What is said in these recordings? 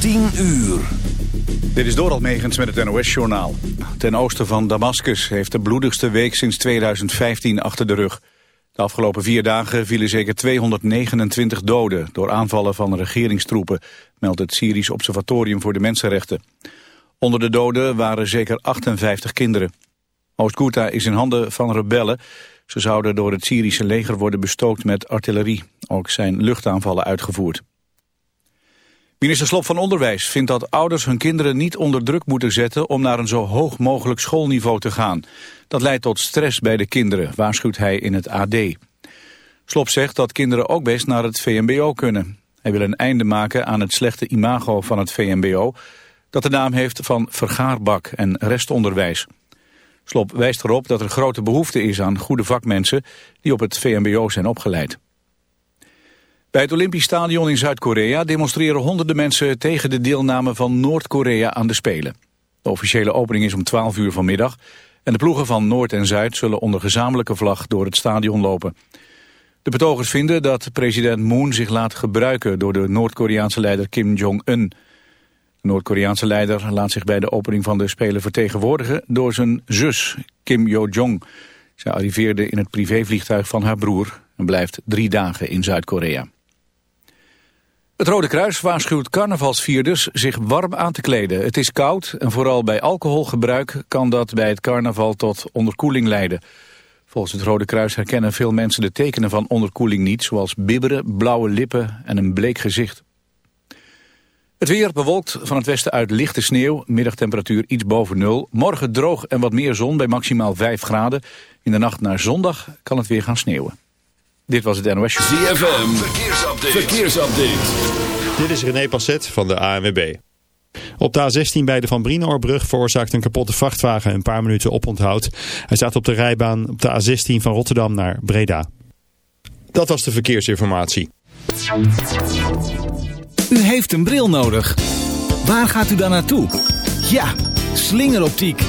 10 uur. Dit is Doral Megens met het NOS-journaal. Ten oosten van Damascus heeft de bloedigste week sinds 2015 achter de rug. De afgelopen vier dagen vielen zeker 229 doden... door aanvallen van regeringstroepen, meldt het Syrisch Observatorium voor de Mensenrechten. Onder de doden waren zeker 58 kinderen. Oost-Ghouta is in handen van rebellen. Ze zouden door het Syrische leger worden bestookt met artillerie. Ook zijn luchtaanvallen uitgevoerd. Minister Slop van Onderwijs vindt dat ouders hun kinderen niet onder druk moeten zetten om naar een zo hoog mogelijk schoolniveau te gaan. Dat leidt tot stress bij de kinderen, waarschuwt hij in het AD. Slop zegt dat kinderen ook best naar het VMBO kunnen. Hij wil een einde maken aan het slechte imago van het VMBO, dat de naam heeft van vergaarbak en restonderwijs. Slop wijst erop dat er grote behoefte is aan goede vakmensen die op het VMBO zijn opgeleid. Bij het Olympisch Stadion in Zuid-Korea demonstreren honderden mensen tegen de deelname van Noord-Korea aan de Spelen. De officiële opening is om 12 uur vanmiddag en de ploegen van Noord en Zuid zullen onder gezamenlijke vlag door het stadion lopen. De betogers vinden dat president Moon zich laat gebruiken door de Noord-Koreaanse leider Kim Jong-un. De Noord-Koreaanse leider laat zich bij de opening van de Spelen vertegenwoordigen door zijn zus Kim Yo-jong. Zij arriveerde in het privévliegtuig van haar broer en blijft drie dagen in Zuid-Korea. Het Rode Kruis waarschuwt carnavalsvierders zich warm aan te kleden. Het is koud en vooral bij alcoholgebruik kan dat bij het carnaval tot onderkoeling leiden. Volgens het Rode Kruis herkennen veel mensen de tekenen van onderkoeling niet... zoals bibberen, blauwe lippen en een bleek gezicht. Het weer bewolkt van het westen uit lichte sneeuw. Middagtemperatuur iets boven nul. Morgen droog en wat meer zon bij maximaal 5 graden. In de nacht naar zondag kan het weer gaan sneeuwen. Dit was het NOS. ZFM, verkeersupdate. verkeersupdate. Dit is René Passet van de ANWB. Op de A16 bij de Van Brienoorbrug veroorzaakt een kapotte vrachtwagen een paar minuten oponthoud. Hij staat op de rijbaan op de A16 van Rotterdam naar Breda. Dat was de verkeersinformatie. U heeft een bril nodig. Waar gaat u dan naartoe? Ja, slingeroptiek.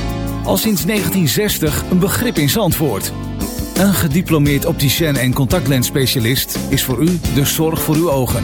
Al sinds 1960 een begrip in Zandvoort. Een gediplomeerd opticien en contactlensspecialist is voor u de zorg voor uw ogen.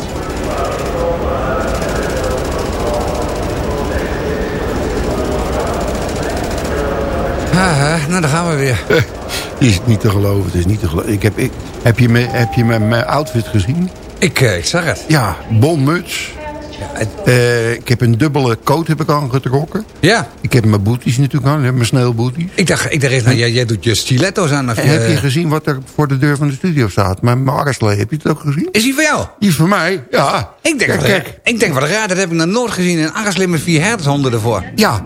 Nou, daar gaan we weer. Het is niet te geloven, het is niet te geloven. Ik heb, ik, heb, je me, heb je mijn, mijn outfit gezien? Ik, eh, ik zag het. Ja, bommuts. Ja, het- Eh, ik heb een dubbele coat heb ik aangetrokken. ja. Ik heb mijn booties natuurlijk aan, mijn sneeuwbooties. ik dacht, ik dacht eens, nou, jij, jij doet je stiletto's aan. Of En je, heb je gezien wat er voor de deur van de studio staat? Mijn Markslee, heb je het ook gezien? Is die voor jou? Die is voor mij, ja. Ik denk, kijk, wat, kijk. ik denk wat raar, dat heb ik nog nooit gezien. Een arreslim met vier herdershonden ervoor. Ja.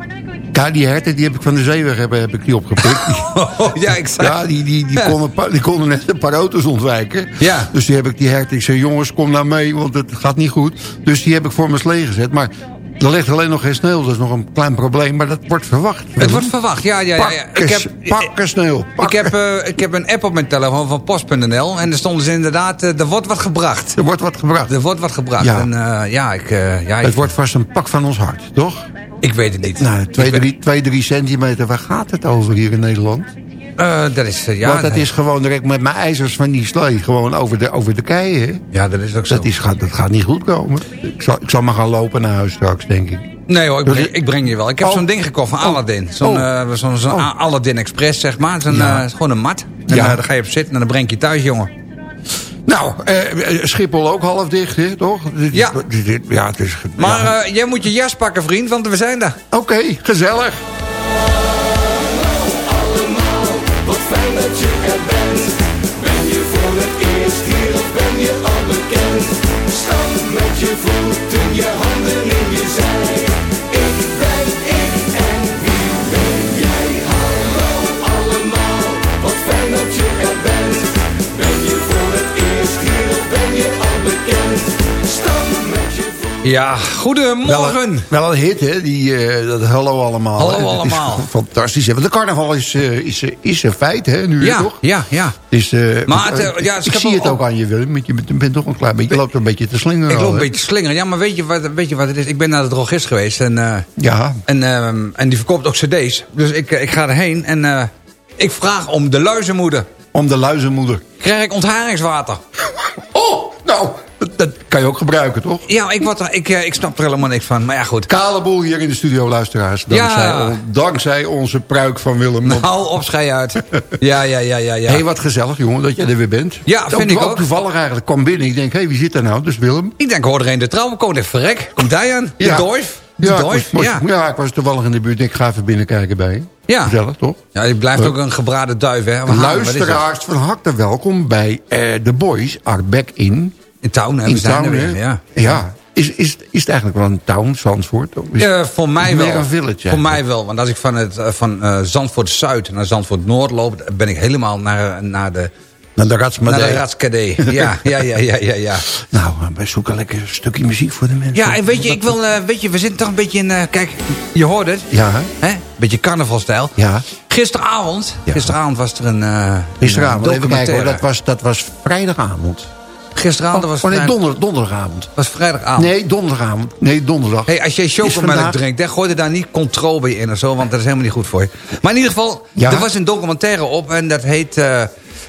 Ja, die herten die heb ik van de zeeweg heb, heb ik die opgepikt. Oh, ja, ik zag Ja, die, die, die, konden, die konden net een paar auto's ontwijken. Ja. Dus die heb ik die herten. Ik zei, jongens, kom nou mee, want het gaat niet goed. Dus die heb ik voor mijn slee gezet. Maar er ligt alleen nog geen sneeuw. Dat is nog een klein probleem. Maar dat wordt verwacht. Het wordt verwacht, ja, ja, ja. ja. Pakken, Ik heb, pakken sneeuw. ik, heb, eh, ik heb een app op mijn telefoon van post.nl. En er stonden ze inderdaad, eh, er wordt wat gebracht. Er wordt wat gebracht. Er wordt wat gebracht. Ja. En eh, ja, ik, ja, ik, Het wordt vast een pak van ons hart, toch? ik weet het niet. Nou, twee, drie, twee, drie centimeter. Waar gaat het over hier in Nederland? Eh, dat is, eh, ja... Want dat is gewoon direct met mijn ijzers van die slee. Gewoon over de, over de keien. Ja, dat is ook zo. Dat, is, gaat, dat gaat niet goed komen. Ik zal, ik zal maar gaan lopen naar huis straks, denk ik. Nee hoor, ik breng, ik breng je wel. Ik heb Oh. zo'n ding gekocht van Aladdin. Zo'n Oh. eh, zo'n Oh. Aladdin Express, zeg maar. Zo'n, Ja. gewoon een mat. En Ja. daar ga je op zitten en dan breng je thuis, jongen. Nou, eh, Schiphol ook half dicht, hè, toch? Ja. ja, het is... Maar ja. jij moet je jas pakken, vriend, want we zijn daar. Oké, gezellig. Dat je er bent. Ben je voor het eerst hier of ben je al bekend? Stap met je voeten, je handen in je zij. Ja, goedemorgen. Wel, wel een hit, hè? Die, eh, dat hallo allemaal. Hallo hè. Allemaal. fantastisch. hè. Want de carnaval is, eh, is, eh, is een feit, hè? Nu Ja, toch? ja, ja. Dus, eh, Maar het, ja, dus ik zie ook- het ook aan je, Willem. want Je bent, je bent toch een klein beetje, je loopt een beetje te slingeren. Ik al, loop een beetje slingeren. Ja, maar weet je wat, weet je wat het is? Ik ben naar de drogist geweest en, eh, Ja, en, ehm, en die verkoopt ook cd's. Dus ik, ik ga erheen en eh, ik vraag om de luizenmoeder. om de luizenmoeder. Krijg ik ontharingswater? Oh, nou, dat, kan je ook gebruiken, toch? Ja, ik, er, ik, eh, ik snap er helemaal niks van. Maar ja, goed. Kale boel hier in de studio, luisteraars. Dankzij, Ja. on- dankzij onze pruik van Willem. Nou, op schei uit. Ja, ja, ja, ja. ja. Hey, wat gezellig, jongen, dat jij er weer bent. Ja, vind ik ook. toevallig eigenlijk. kwam binnen, ik denk, hé, hey, wie zit daar nou? Dus Willem. Ik denk, hoor er een de trouwe code. Verrek. Komt hij aan? De Ja. Doif? De Ja, ik was, Ja. ja, ik was toevallig in de buurt. Ik ga even binnenkijken bij je. Ja. Gezellig, toch? ja, je blijft ook een gebraden duif, hè? Wat? Wat? Luisteraars, van harte welkom bij eh The Boys are back in. In town, hè? in We zijn er weer, ja. ja. Is, is, is het eigenlijk wel een town, Zandvoort? Of is Ja, voor mij wel. meer een village, voor mij wel. Want als ik van, het, eh, van eh, Zandvoort Zuid naar Zandvoort Noord loop... ben ik helemaal naar, naar de, Naar de Rats naar de Ratskade. Ja, ja, ja, ja, ja, ja. Nou, wij zoeken lekker een stukje muziek voor de mensen. Ja, en weet je, ik wil, eh, weet je, we zitten toch een beetje in... eh, kijk, je hoort het. Ja, hè? Beetje carnavalstijl. Ja. Gisteravond, Ja. gisteravond was er een uh, Gisteravond, even kijken hoor, dat was, dat was vrijdagavond. Gisteravond Oh, was, oh nee, vrijdag- donder, donderdagavond. was vrijdagavond. Nee, donderdagavond. Nee, donderdag. Hey, als jij chocomelk vandaag- drinkt, dan gooi er daar niet controle bij in of zo, want dat is helemaal niet goed voor je. Maar in ieder geval, Ja. er was een documentaire op en dat heet eh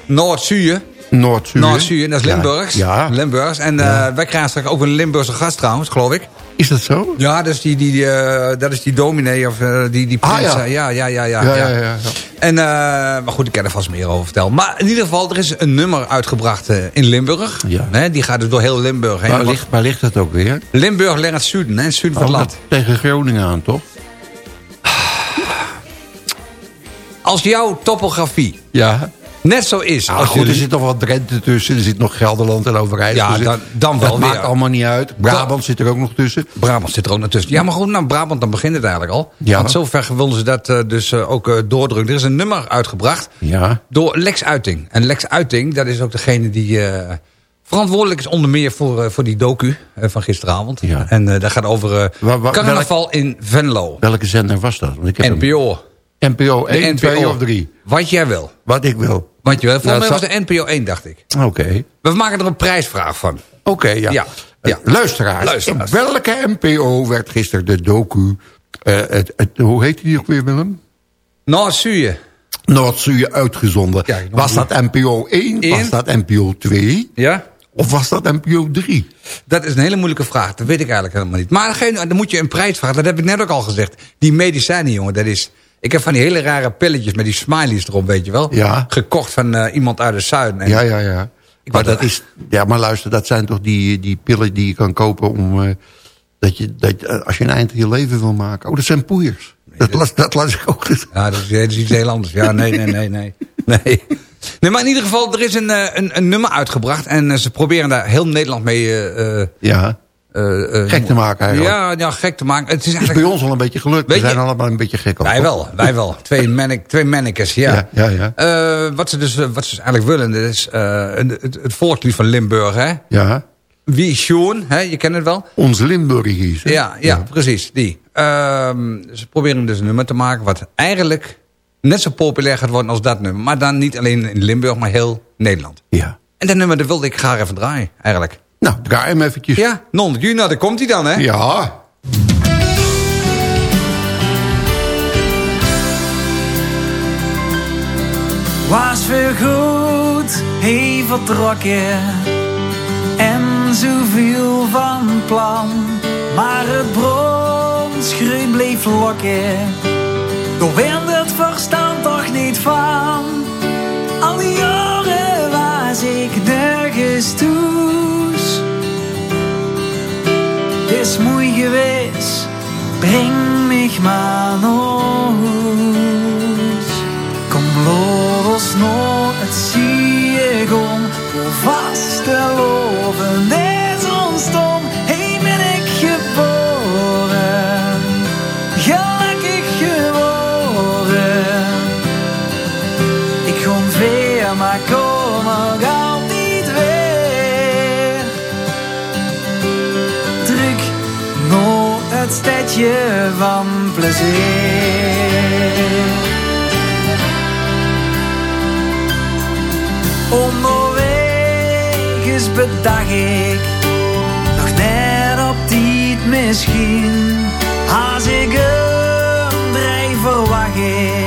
Noord-Zuur. Noord-Zuur. Noord-Zuur, dat is Limburgs. Ja. Limburgs. En eh, wij krijgen straks ook een Limburgse gast trouwens, geloof ik. Is dat zo? Ja, dat is die, die, eh, dat is die dominee of die, die Ah, prins. ja, ja, Ja, ja. ja, ja. ja. En, eh, maar goed, ik kan er vast meer over vertellen. Maar in ieder geval, er is een nummer uitgebracht eh, in Limburg. Ja. Hè, die gaat dus door heel Limburg heen. Waar, ligt, waar ligt dat ook weer? Limburg ligt het zuiden, hè, het zuiden van het Oh, land. tegen Groningen aan, toch? Als jouw topografie Ja. Net zo is als goed, er zit nog wat Drenthe tussen. Er zit nog Gelderland en Overijssel. Ja, zit- dan- dan wel Dat weer. maakt allemaal niet uit. Brabant zit er ook nog tussen. Brabant zit er ook tussen. Ja, maar goed, nou, Brabant, dan begint het eigenlijk al. Ja. Want zover wilden ze dat eh, dus eh, ook eh, doordrukken. Er is een nummer uitgebracht Ja. door Lex Uiting. En Lex Uiting, dat is ook degene die verantwoordelijk is onder meer voor, voor die docu van gisteravond. Ja. En dat gaat over carnaval in Venlo. Welke zender was dat? Want ik heb NPO. NPO De 1, 2 NPO. of 3. Wat jij wil. Wat ik wil. Wat je wil. Volgens Nou, mij was de NPO 1, dacht ik. Oké. We maken er een prijsvraag van. Oké, ja. Ja, Eh, ja. Luisteraars, welke NPO werd gisteren de docu... eh, het, het, hoe heet die ook weer, Willem? Noord-Zuur. Noord-Zuur uitgezonden. Ja, was dat NPO 1? Eén? Was dat NPO 2? Ja? Of was dat NPO 3? Dat is een hele moeilijke vraag. Dat weet ik eigenlijk helemaal niet. Maar dan moet je een prijs vragen. Dat heb ik net ook al gezegd. Die medicijnen, jongen, dat is... Ik heb van die hele rare pilletjes met die smileys erop, weet je wel. Ja. Gekocht van eh, iemand uit het zuiden. En Ja, ja, ja. Ik Maar, dat is, ja, maar luister, dat zijn toch die, die pillen die je kan kopen om... eh, dat je, dat, eh, als je een eind in je leven wil maken. Oh, dat zijn poeiers. Dat las, dat las ik ook. Ja, dat is, dat is iets heel anders. Ja, nee, nee, nee, nee. Nee. Nee, maar in ieder geval, er is een, een, een nummer uitgebracht. En ze proberen daar heel Nederland mee... eh, Ja, eh, eh, gek te maken eigenlijk. Ja, ja, gek te maken. Het is is bij eigenlijk... ons al een beetje gelukt. We zijn allemaal een beetje gek. al, Wij wel, wij wel. Twee, mannek, twee mannekes, ja. Ja, ja, ja. Eh, wat, ze dus, wat ze dus eigenlijk willen, is het, het volkslied van Limburg, hè? Ja, Wie Sjoen, hè? Je kent het wel? ons Limburgisch. hè? Ja, ja, precies, die. Ehm, ze proberen dus een nummer te maken wat eigenlijk net zo populair gaat worden als dat nummer. Maar dan niet alleen in Limburg, maar heel Nederland. ja. En dat nummer dat wilde ik graag even draaien, eigenlijk. Nou, draai hem eventjes. Ja, non Juna, daar komt hij dan, hè? Ja. was voorgoed hij vertrokken en zoveel van plan, maar het bronsgroen bleef lokken. Door wend het verstand toch niet van. Al die jaren was ik nergens toes. Is mooi geweest, breng mich maar huis. Kom los nog, het zie je gewoon, hoe vast te loven het stadje van plezier. Onderweg is bedacht ik nog net op tijd misschien. Als ik een draai verwacht ik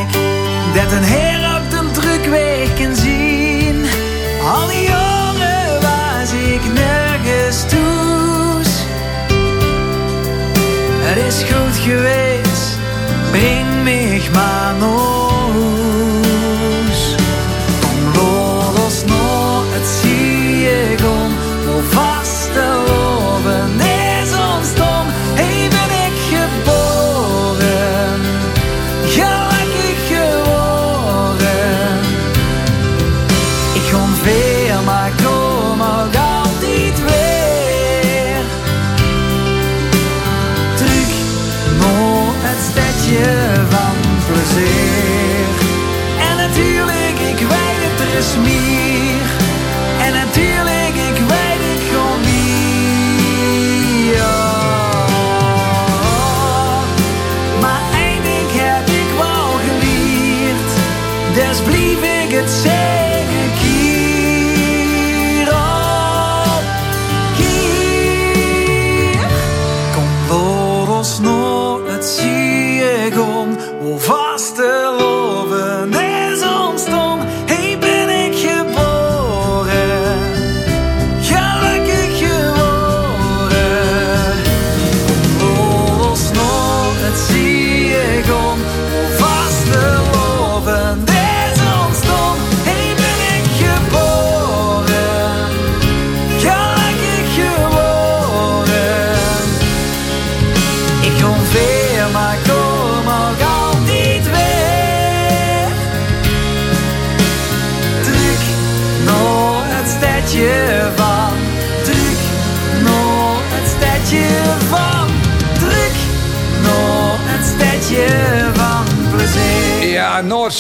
is goed geweest, breng mich maar naar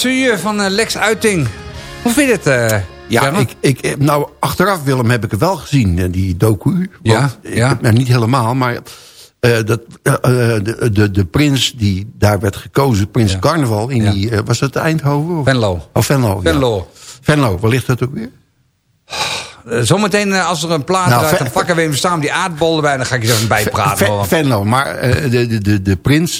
Noord-Zuur van eh, Lex Uiting. Hoe vind je het? eh, Ja, ik, ik, eh, nou, achteraf, Willem, heb ik het wel gezien, die docu. Ja, ik ja. nou, niet helemaal, maar dat, de, de, de prins die daar werd gekozen, prins Ja. Carnaval, in Ja. die, was dat Eindhoven? Of? Venlo. Oh, Venlo. ja. Venlo. Venlo, waar ligt dat ook weer? Eh, Zometeen eh, als er een plaat Nou, uit een pakken weer staan die aardbollen bij, dan ga ik je even bijpraten. Venlo, maar eh, de, de, de, de prins,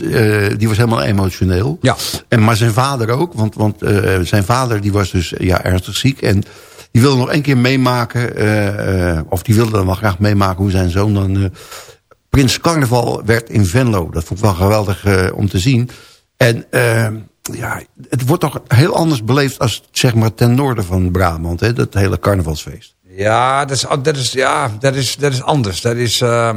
die was helemaal emotioneel. Ja. En, maar zijn vader ook, want, want zijn vader die was dus ja, ernstig ziek. En die wilde nog één keer meemaken, of die wilde dan wel graag meemaken hoe zijn zoon dan... Prins Carnaval werd in Venlo. Dat vond ik wel geweldig om te zien. En ja, het wordt toch heel anders beleefd als zeg maar ten noorden van Brabant. Hè, dat hele carnavalsfeest. Ja, dat is, dat is, ja dat, is, dat is anders. Dat is, eh,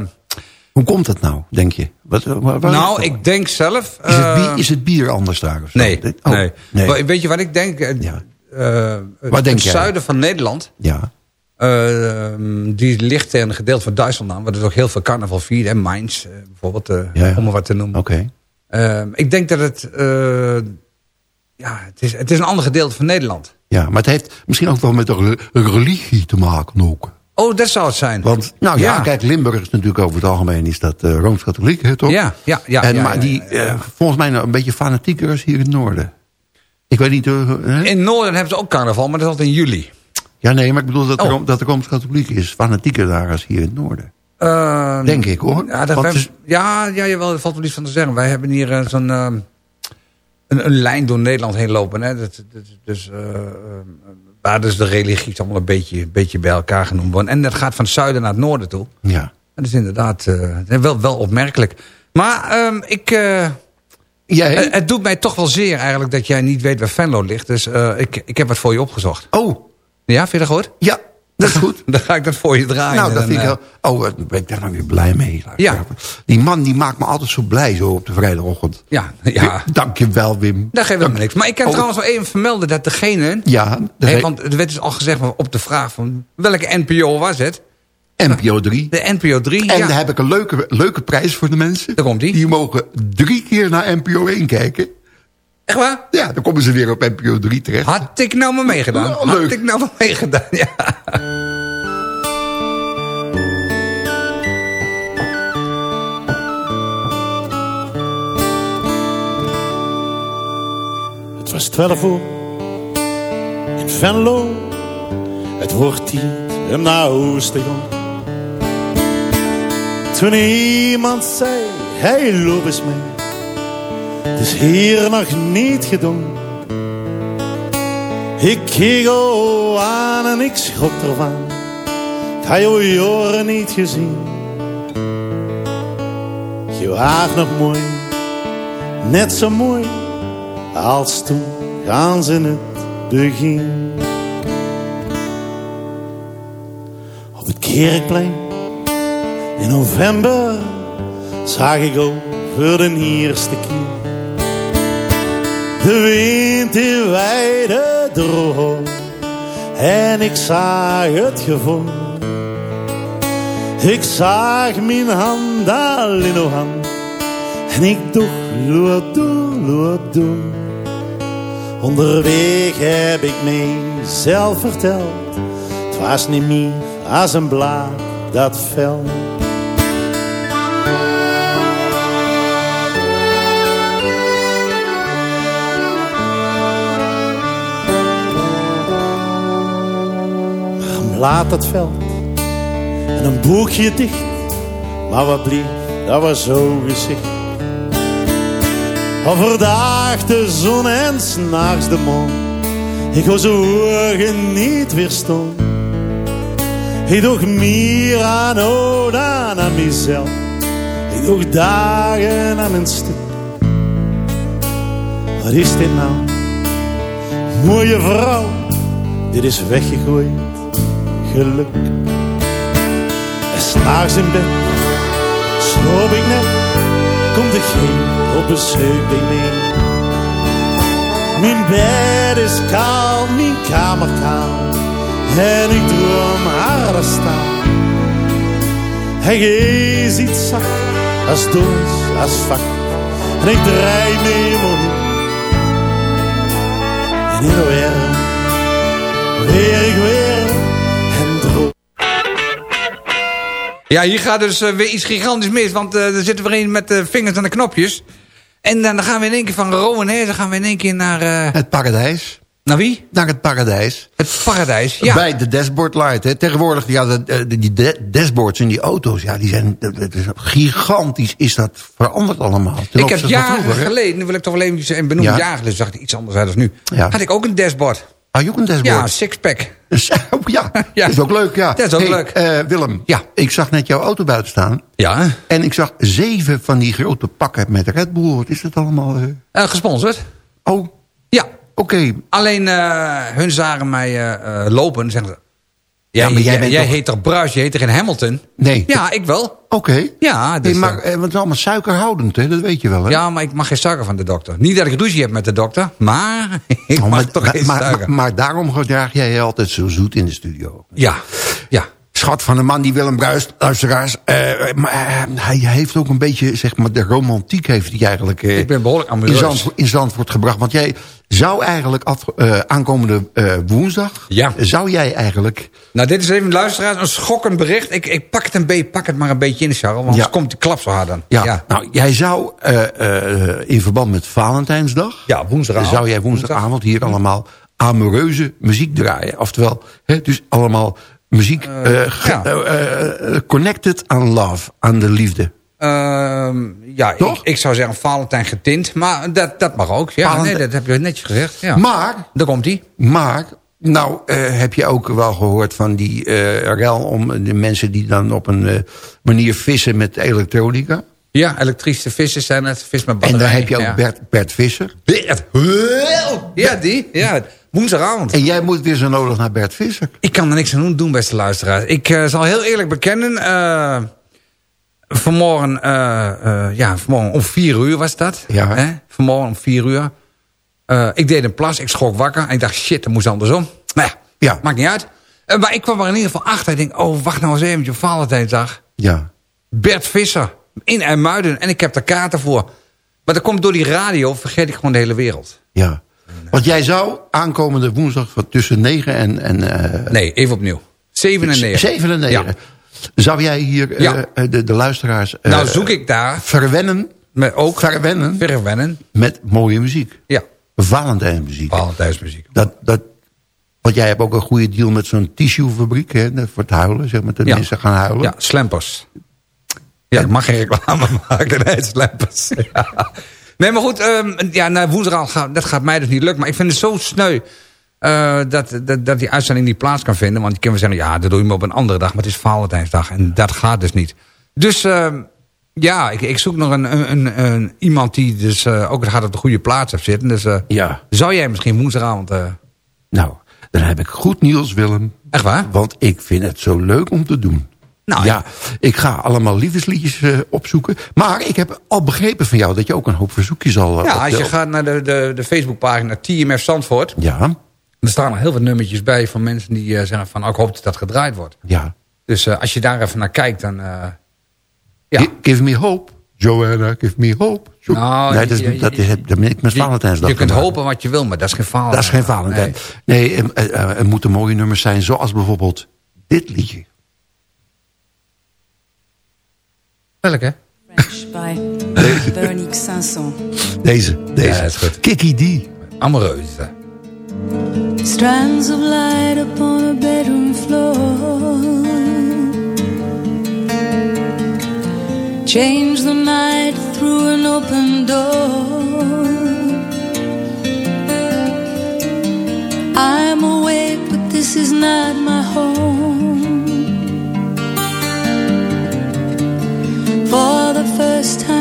Hoe komt dat nou, denk je? Wat, waar- waar ligt nou, ik denk zelf... Is het, eh, bier, is het bier anders daar? Of? Nee, Oh, nee. nee. Maar Weet je wat ik denk? Eh, Ja. eh, Wat denk het jij? zuiden van Nederland... Ja. eh, die ligt tegen een gedeelte van Duitsland aan... waar er ook heel veel carnaval viert. En Mainz, eh, bijvoorbeeld, eh, Ja, ja. om maar wat te noemen. Oké. Eh, ik denk dat het... ja, het is, het is een ander gedeelte van Nederland. Ja, maar het heeft misschien ook wel met de re- religie te maken ook. Oh, dat zou het zijn. Want, nou ja, Ja. kijk, Limburg is natuurlijk over het algemeen is dat eh, Rooms-Katholiek, toch? Ja, ja, ja. en, ja, maar ja, die, eh, volgens mij een beetje fanatieker als hier in het noorden. Ik weet niet... eh, hè? In het noorden hebben ze ook carnaval, maar dat is altijd in juli. Ja, nee, maar ik bedoel dat, Oh. dat de Rooms-Katholiek is fanatieker daar als hier in het noorden. Eh, Denk ik, hoor. Ja, dat wij- is- ja, ja, jawel, er valt wel iets van te zeggen. Wij hebben hier zo'n... een, een lijn door Nederland heen lopen. Hè? Dat, dat, dus, eh, waar dus de religies allemaal een beetje, beetje bij elkaar genoemd worden. En dat gaat van het zuiden naar het noorden toe. Ja. Dat is inderdaad eh, wel, wel opmerkelijk. Maar ehm, ik, Jij? het doet mij toch wel zeer eigenlijk dat jij niet weet waar Venlo ligt. Dus ik, ik heb wat voor je opgezocht. oh, Ja, vind je dat goed? ja, dat is goed. Dan ga ik dat voor je draaien. Nou, dat En, vind ik eh. Oh, wat ben ik daar nou weer blij mee. Ja. Die man die maakt me altijd zo blij zo op de vrijdagochtend. Ja, ja. Dank je wel, Wim. Daar geeft helemaal niks. Maar ik kan Oh. trouwens wel even vermelden dat degene... Ja, de want er werd dus al gezegd op de vraag van... welke NPO was het? NPO 3. De NPO 3. En ja. daar heb ik een leuke, leuke prijs voor de mensen. Daar komt die. Die mogen drie keer naar NPO 1 kijken. Echt waar? Ja, dan komen ze weer op NPO 3 terecht. Had ik nou maar meegedaan? Oh, leuk. Had ik nou maar meegedaan, ja. Het was twaalf uur in Venlo. Het wordt tijd om naar huis te gaan. Toen iemand zei, hey loop eens mee. Het is hier nog niet gedaan. Ik keek al aan en ik schrok ervan. Ik had je jaren niet gezien. Je was nog mooi, net zo mooi als toen gaan ze in het begin. Op het kerkplein in november zag ik voor de eerste keer. De wind die weide droog en ik zag het gevoel. Ik zag mijn hand al in hand en ik dacht, loop door, loop door. Onderweg heb ik mezelf verteld. Het was niet meer als een blaad dat veld. Blaad dat veld en een boekje dicht. Maar wat blief, dat was zo gezicht. Overdag de zon en s'nachts de maan. Ik was ogen niet weerstaan. Ik dacht meer aan o dan aan mezelf. Ik dacht dagen aan een stuk. Wat is dit nou? Mooie vrouw, dit is weggegooid geluk. En s'nachts in bed sloop ik net, komt de geen op bezoek bij mij. Mijn bed is kaal, mijn kamer kaal. En ik droom haar staan. En je ziet zacht als doos, als vak. En ik draai mee om. En in weer ik weer Ja, hier gaat dus eh, weer iets gigantisch mis. Want eh, er zitten weer een met de vingers aan de knopjes. En dan gaan we in één keer van Rowan dan gaan we in één keer naar... eh, Het paradijs. naar wie? Naar het paradijs. Het paradijs. Ja. Bij de dashboard light. Hè. Tegenwoordig, ja, die dashboards in die auto's, ja, die zijn gigantisch. Is dat veranderd allemaal? ten ik heb jaren vroeger, geleden, nu wil ik toch wel even een benoemd Ja. jaar geleden, zag ik iets anders uit als nu. Ja. Had ik ook een dashboard. Ah, je ook een Ja, een dashboard? sixpack. Oh, ja, Ja. dat is ook leuk, ja. Dat is ook Hey, leuk. eh, Willem, Ja. ik zag net jouw auto buiten staan. Ja. En ik zag zeven van die grote pakken met Red Bull. Wat is dat allemaal? eh? Eh, gesponsord. Oh, Ja. oké. Alleen hun zagen mij lopen. Zeggen ze. Ja, maar jij jij, bent jij toch- heet toch Bruis? Je heet toch in Hamilton? Nee. Ja, ik wel. Oké. Ja, dus, Hey, maar eh, eh, want het is allemaal suikerhoudend, hè? Dat weet je wel, hè? ja, maar ik mag geen suiker van de dokter. Niet dat ik ruzie heb met de dokter, maar ik Oh, mag maar, toch maar, geen suiker. maar, maar daarom gedraag jij je altijd zo zoet in de studio. ja, ja. Schat van een man die Willem Bruis, luisteraars. eh, maar eh, hij heeft ook een beetje, zeg maar, de romantiek heeft hij eigenlijk... eh, Ik ben behoorlijk in amoureus. Zandvoort, in Zandvoort gebracht. Want jij zou eigenlijk af, aankomende woensdag... Ja. zou jij eigenlijk... Nou, dit is even, luisteraars, een schokkend bericht. Ik, ik pak, het een beetje, pak het maar een beetje in, Charles, want Ja. anders komt de klap zo hard aan. Ja, ja. Nou, jij zou in verband met Valentijnsdag... Ja, woensdagavond. zou jij woensdagavond hier allemaal amoureuze muziek draaien. Oftewel, hè, dus allemaal muziek eh, ja. eh, eh, connected aan love, aan de liefde. Ehm, ja, ik, ik zou zeggen Valentijn getint. Maar dat, dat mag ook. Ja, Valentijn- nee, dat heb je netjes gezegd. Ja. Maar, Daar komt hij. maar nou heb je ook wel gehoord van die eh rel om de mensen die dan op een manier vissen met elektronica. Ja, elektrische vissen zijn het. Vis met En daar heb je ook ja. Bert, Bert Visser. Bert. Ja, die. Ja, woensdagavond. En jij moet weer zo nodig naar Bert Visser. Ik kan er niks aan doen, beste luisteraars. Ik eh, zal heel eerlijk bekennen... eh, vanmorgen, eh, ja, vanmorgen om vier uur was dat. Ja. Hè? Vanmorgen om vier uur. Ik deed een plas, ik schrok wakker. En ik dacht, shit, dat moest andersom. Nou ja, Ja. maakt niet uit. Maar ik kwam er in ieder geval achter. Ik denk, oh, wacht nou eens eventjes op Valentijnsdag. Ja. Bert Visser in IJmuiden. En ik heb er kaarten voor. Maar dat komt door die radio, vergeet ik gewoon de hele wereld. Ja. Want jij zou aankomende woensdag van tussen 9 en, en eh, Nee, even opnieuw. 7 en 9. 7 en 9. Ja. Zou jij hier eh, Ja. eh, de, de luisteraars Nou zoek ik daar verwennen, met ook verwennen verwennen. met mooie muziek? Ja, Valentijnmuziek. Valentijnsmuziek. Dat, dat, want jij hebt ook een goede deal met zo'n tissuefabriek, hè, voor het huilen, zeg maar, Ja. mensen gaan huilen. Ja, Slempers. Ja, ik mag geen reclame maken. Nee, Slempers. Ja. Nee, maar goed. ehm, ja, naar woensdag gaat, dat gaat mij dus niet lukken. Maar ik vind het zo sneu eh, dat, dat, dat die uitzending niet plaats kan vinden. Want je kunnen we zeggen, ja, dat doe je maar op een andere dag. Maar het is Valentijnsdag en dat gaat dus niet. Dus ehm, ja, ik, ik zoek nog een, een, een, iemand die dus eh, ook gaat op de goede plaats heeft zitten. Dus eh, Ja. zou jij misschien woensdagavond... Nou, dan heb ik goed nieuws, Willem. echt waar? Want ik vind het zo leuk om te doen. Nou, ja, ik ga allemaal liefdesliedjes eh, opzoeken. Maar ik heb al begrepen van jou dat je ook een hoop verzoekjes al... eh, Ja, als de- je gaat naar de, de, de Facebookpagina TMF Zandvoort... Ja, Er staan al heel veel nummertjes bij van mensen die eh, zeggen van... oh, ik hoop dat dat gedraaid wordt. ja. Dus als je daar even naar kijkt, dan... ja, Gi- Give me hope. Joanna, give me hope. Nou, nee, dat is, dat is, dat ben ik met je, Valentijnsdag. je kunt hopen wat je wil, maar dat is geen Valentijn. Dat is geen Valentijn. Nee, er- er moeten mooie nummers zijn, zoals bijvoorbeeld dit liedje. Welk, hè? French by Veronique Sanson. Deze, deze. Ja, is goed. Kiki D. Amoureuse. Strands of light upon a bedroom floor. Change the night through an open door. I'm awake, but this is not my home. For the first time,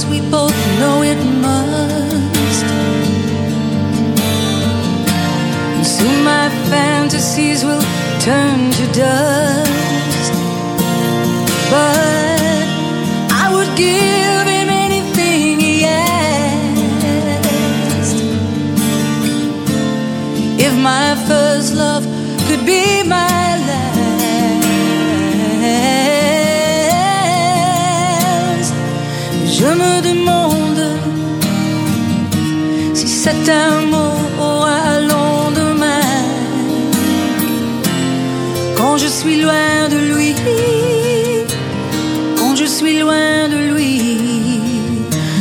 as we both know it must. And soon my fantasies will turn to dust. But I would give him anything he asked. If my first love could be my si c'est un mot à lendemain. Quand je suis loin de lui, quand je suis loin de lui,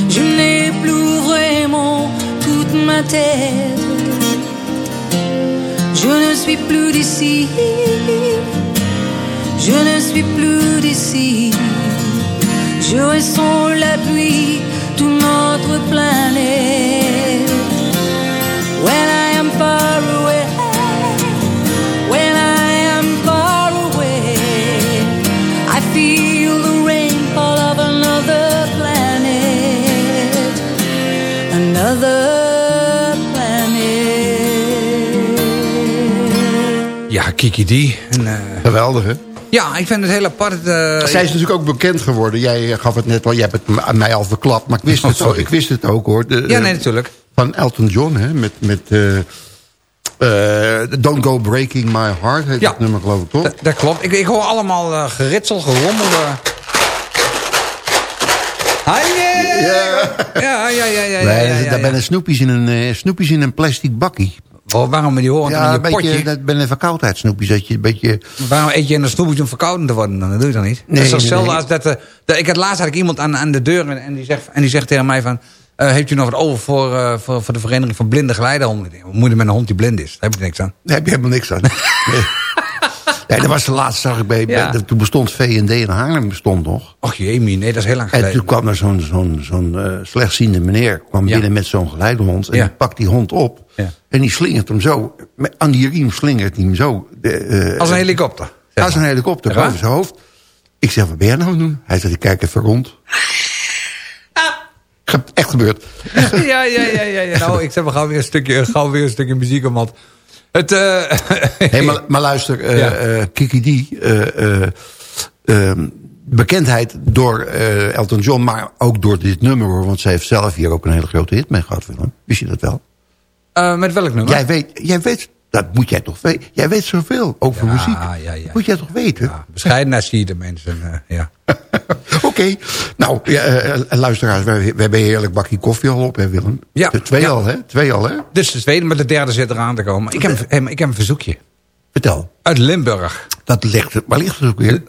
je n'ai plus vraiment toute ma tête. Je ne suis plus d'ici, je ne suis plus d'ici. Je ressens la pluie de notre planète. Kiki D. En, eh, Geweldig, hè? ja, ik vind het heel apart. eh, Zij is natuurlijk ook bekend geworden. Jij gaf het net wel, jij hebt het aan mij al verklapt. Maar ik wist, Oh, het, ook, ik wist het ook, hoor. De, ja, eh, nee, natuurlijk. Van Elton John, hè? Met, met eh, eh, Don't Go Breaking My Heart, heet Ja. dat nummer geloof ik, toch? Dat, klopt. Ik, ik hoor allemaal eh, geritsel, gerommel. yeah. Ja. Ja, ja, ja, ja. ja, nee, ja, ja, daar ben snoepjes in een, snoepjes in een plastic bakkie. Waar- Waarom met die horen Ja, in je beetje, potje? dat ben een verkoudheidssnoepjes. Dat je een beetje... Waarom eet je in een snoepje om verkouden te worden? Dan? Dat doe je dan niet. Nee, dat is hetzelfde nee. als dat, dat... Ik had laatst had ik iemand aan, aan de deur en, en, die zegt, en die zegt tegen mij van... eh, heeft u nog wat over voor, eh, voor, voor de vereniging van blinde geleidehonden? Ik denk, Wat moet je met een hond die blind is? Daar heb je niks aan. Daar heb je helemaal niks aan. nee. nee, dat was de laatste, zag ik bij... Ja. bij- toen bestond V&D in Haarlem bestond nog. Och jemie, nee, dat is heel lang En geleden. toen kwam er zo'n zo'n zo'n eh, slechtziende meneer... kwam Ja. binnen met zo'n geleidehond... en Ja. die pakt die hond op... En die slingert hem zo... met- aan die riem slingert hij hem zo... de, Als een helikopter. Als een helikopter boven zijn hoofd. Ik zeg, wat ben jij nou aan doen? Hij zegt, ik kijk even rond. Echt gebeurd. ja, ja, ja, ja, ja. Nou, ik zet maar gauw weer een stukje, gauw weer een stukje muziek om, want het... eh Nee, maar, maar luister, eh, Ja. eh, Kiki D... eh, eh, ehm, bekendheid door Elton John, maar ook door dit nummer. Hoor, want zij heeft zelf hier ook een hele grote hit mee gehad, Willem. Wist je dat wel? met welk nummer? Jij weet, jij weet, dat moet jij toch weten. Jij weet zoveel over Ja, muziek. ja, moet jij toch weten? Ja, bescheidenheid zie je de mensen, ja. Oké. Nou, ja, eh, eh, luisteraars, we, we hebben een heerlijk bakje koffie al op, hè Willem? Ja. De twee Ja. al, hè? Twee al, hè? Dus de tweede, maar de derde zit eraan te komen. Ik heb, ik heb een verzoekje. Vertel. Uit Limburg. Dat ligt, waar ligt het ook weer?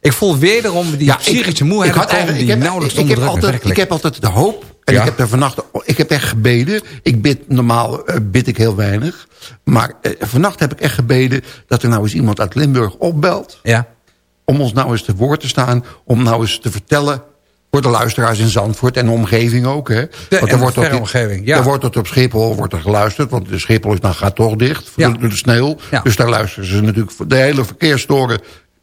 Ik voel wederom die psychische moeheid eigenlijk- die ik heb, nauwelijks ik, ik, heb altijd, ik heb altijd de hoop. En Ja. ik heb er vannacht, ik heb echt gebeden. Ik bid normaal, eh, bid ik heel weinig. Maar eh, vannacht heb ik echt gebeden dat er nou eens iemand uit Limburg opbelt. Ja. Om ons nou eens te woord te staan. Om nou eens te vertellen voor de luisteraars in Zandvoort en de omgeving ook. Hè. de wordt op, omgeving, ja. Er wordt tot op Schiphol wordt er geluisterd. Want de Schiphol is, nou, gaat toch dicht Ja. de, de sneeuw. Ja. Dus daar luisteren ze natuurlijk. voor- De hele verkeerstoren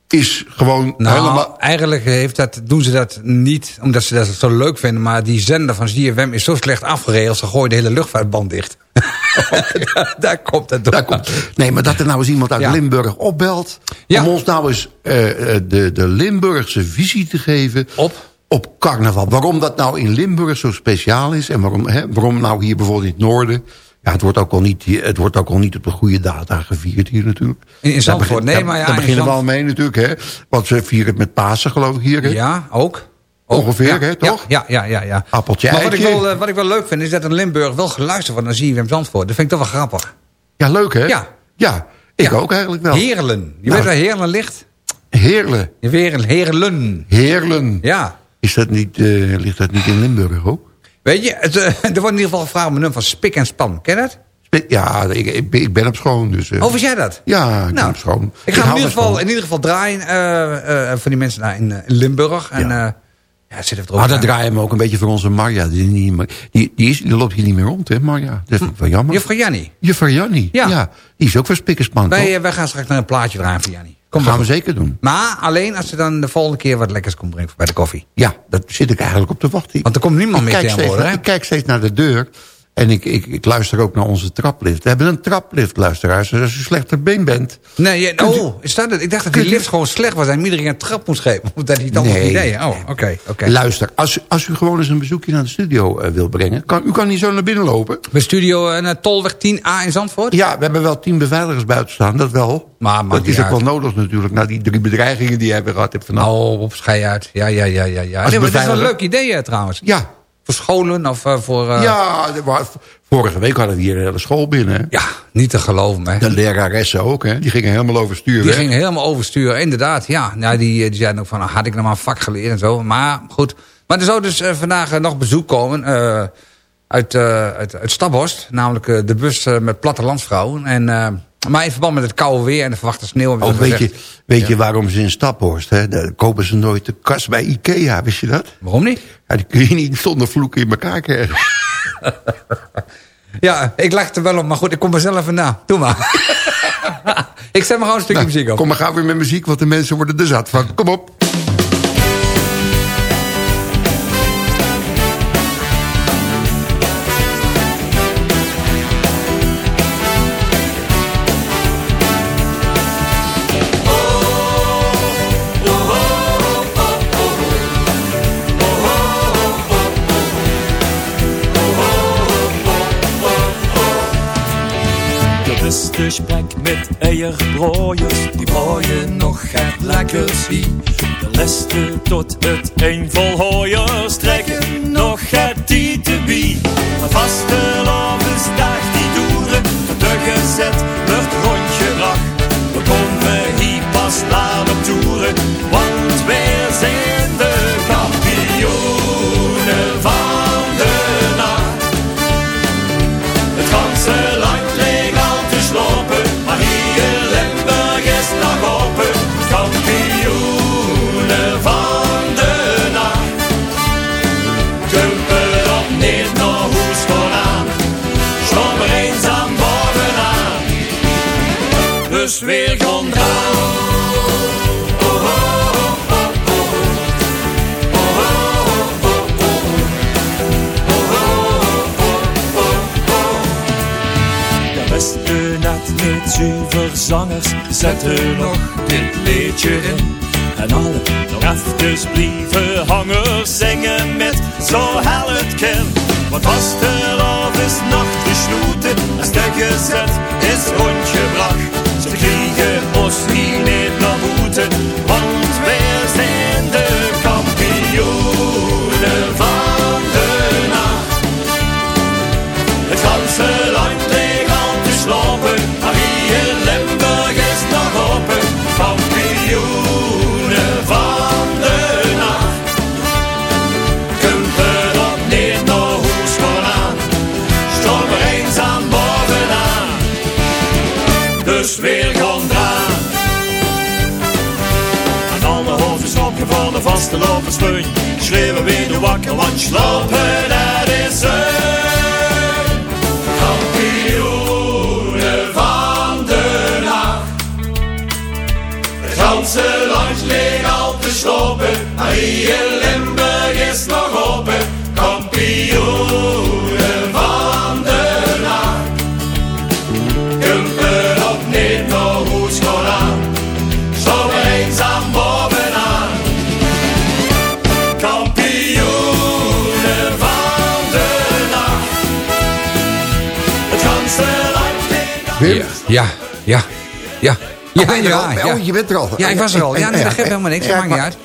is gewoon Nou, helemaal... eigenlijk heeft dat, doen ze dat niet omdat ze dat zo leuk vinden. Maar die zender van ZFM is zo slecht afgeregeld. Ze gooien de hele luchtvaartband dicht. daar, daar komt het door. Komt, nee, maar dat er nou eens iemand uit Ja. Limburg opbelt... Ja. om ons nou eens eh, eh, de, de Limburgse visie te geven... Op? op carnaval. Waarom dat nou in Limburg zo speciaal is... en waarom, hè, waarom nou hier bijvoorbeeld in het noorden... Ja, het wordt ook al niet, het wordt ook al niet op de goede data gevierd hier natuurlijk. In- in Zandvoort, begin- nee, daar- maar ja, Daar in beginnen we al mee natuurlijk, hè. Want ze vieren het met Pasen, geloof ik, hier, hè. Ja, ook. Ongeveer, ja, hè, toch? Ja, ja, ja. ja. Appeltje, Maar wat ik, wel, eh, wat ik wel leuk vind, is dat in Limburg wel geluisterd wordt naar ZFM Zandvoort. Dat vind ik toch wel grappig. Ja, leuk, hè? Ja. Ja, ik Ja. ook eigenlijk wel. Heerlen. Je Nou. weet waar Heerlen ligt? Heerlen. Weer Heerlen. Heerlen. Ja. Is dat niet, eh, ligt dat niet in Limburg ook? Weet je, het, eh, er wordt in ieder geval gevraagd om een nummer van Spik en Span. Ken je dat? Ja, ik, ik, ben- ben op schoon, dus... Oh, wist jij dat? Ja, ik ben Nou, op schoon. Ik ga in ieder, van geval, in ieder geval draaien voor die mensen daar in, eh, in Limburg. En Ja. Ja, zit erop. Maar dat draaien we ook een beetje voor onze Marja. Die, die, die, is, die loopt hier niet meer rond, hè, Marja? Dat vind ik wel jammer. Juffrouw Jannie. Juffrouw Jannie. Ja. Ja. Die is ook voor spikkerspan, Wij, eh, wij gaan straks naar een plaatje draaien voor Jannie. Kom Dat gaan we zeker doen. Maar alleen als ze dan de volgende keer wat lekkers komt brengen bij de koffie. Ja, daar zit ik eigenlijk op te wachten. Want er komt niemand ik meer tegenwoordig, hè? Ik kijk steeds naar de deur. En ik, ik, ik luister ook naar onze traplift. We hebben een traplift, luisteraars. Dus als u slechter been bent... Nee, je- oh, is dat het? Ik dacht dat die lift gewoon slecht was en iedereen een trap moest geven. Omdat hij het allemaal Nee. niet deed. Oh, oké, oké. Luister, als, u- als u gewoon eens een bezoekje naar de studio eh, wil brengen... Kan, u kan niet zo naar binnen lopen. Bij studio eh, Tolweg 10A in Zandvoort? Ja, we hebben wel tien beveiligers buiten staan, dat wel. Maar dat niet is ook uit. wel nodig natuurlijk, na die drie bedreigingen die hebben gehad. Heb Oh, op schei uit. Ja, ja, ja, ja. ja. Nee, maar dat is wel een leuk idee trouwens. Ja, Voor scholen of eh, voor... eh, ja vorige week hadden we hier een hele school binnen. ja, niet te geloven, hè. De leraressen ook, hè? die gingen helemaal oversturen. Die gingen helemaal oversturen, inderdaad. Ja, nou, die, die zeiden ook van, had ik nou maar een vak geleerd en zo. Maar goed. Maar er zou dus eh, vandaag eh, nog bezoek komen eh, uit, eh uit, uit Staphorst. Namelijk eh, de bus eh, met plattelandsvrouwen. En, eh, maar in verband met het koude weer en de verwachte sneeuw... Oh, weet je, weet je waarom ze in Staphorst, hè? Daar kopen ze nooit de kast bij Ikea, wist je dat? Waarom niet? Ja, die kun je niet zonder vloeken in elkaar krijgen. Ja, ik leg er wel op, maar goed, ik kom er zelf even na. Doe maar. ik zet maar gewoon een stukje Nou, muziek op. Kom maar gauw weer met muziek, want de mensen worden er zat van. Kom op. de spek met eierbroeiers, die brooien nog het lekker zie. De leste tot het een vol hooiers trekken nog het tietebie. Een vaste dag die doeren, de gezet oh. De beste net met zangers zetten nog dit liedje in. En alle nog even blijven hangen zingen met zo hel het kind. Want was de is nacht gesloten, een stukje zet is rondgebracht. Ze kriegen ons hier niet naar van de vaste lopersleun. Schreeuwen weer de wakker, want slopen dat is een kampioenen van de nacht. Het ganse land leeg al te slopen, hier in Limburg is nog open. Ja, ja, ja. Ja, je, ja, er. Oh, je bent er al. Ja, ik was er al. Ja, nee, dat geeft helemaal niks. Dat Ja, maakt niet uit.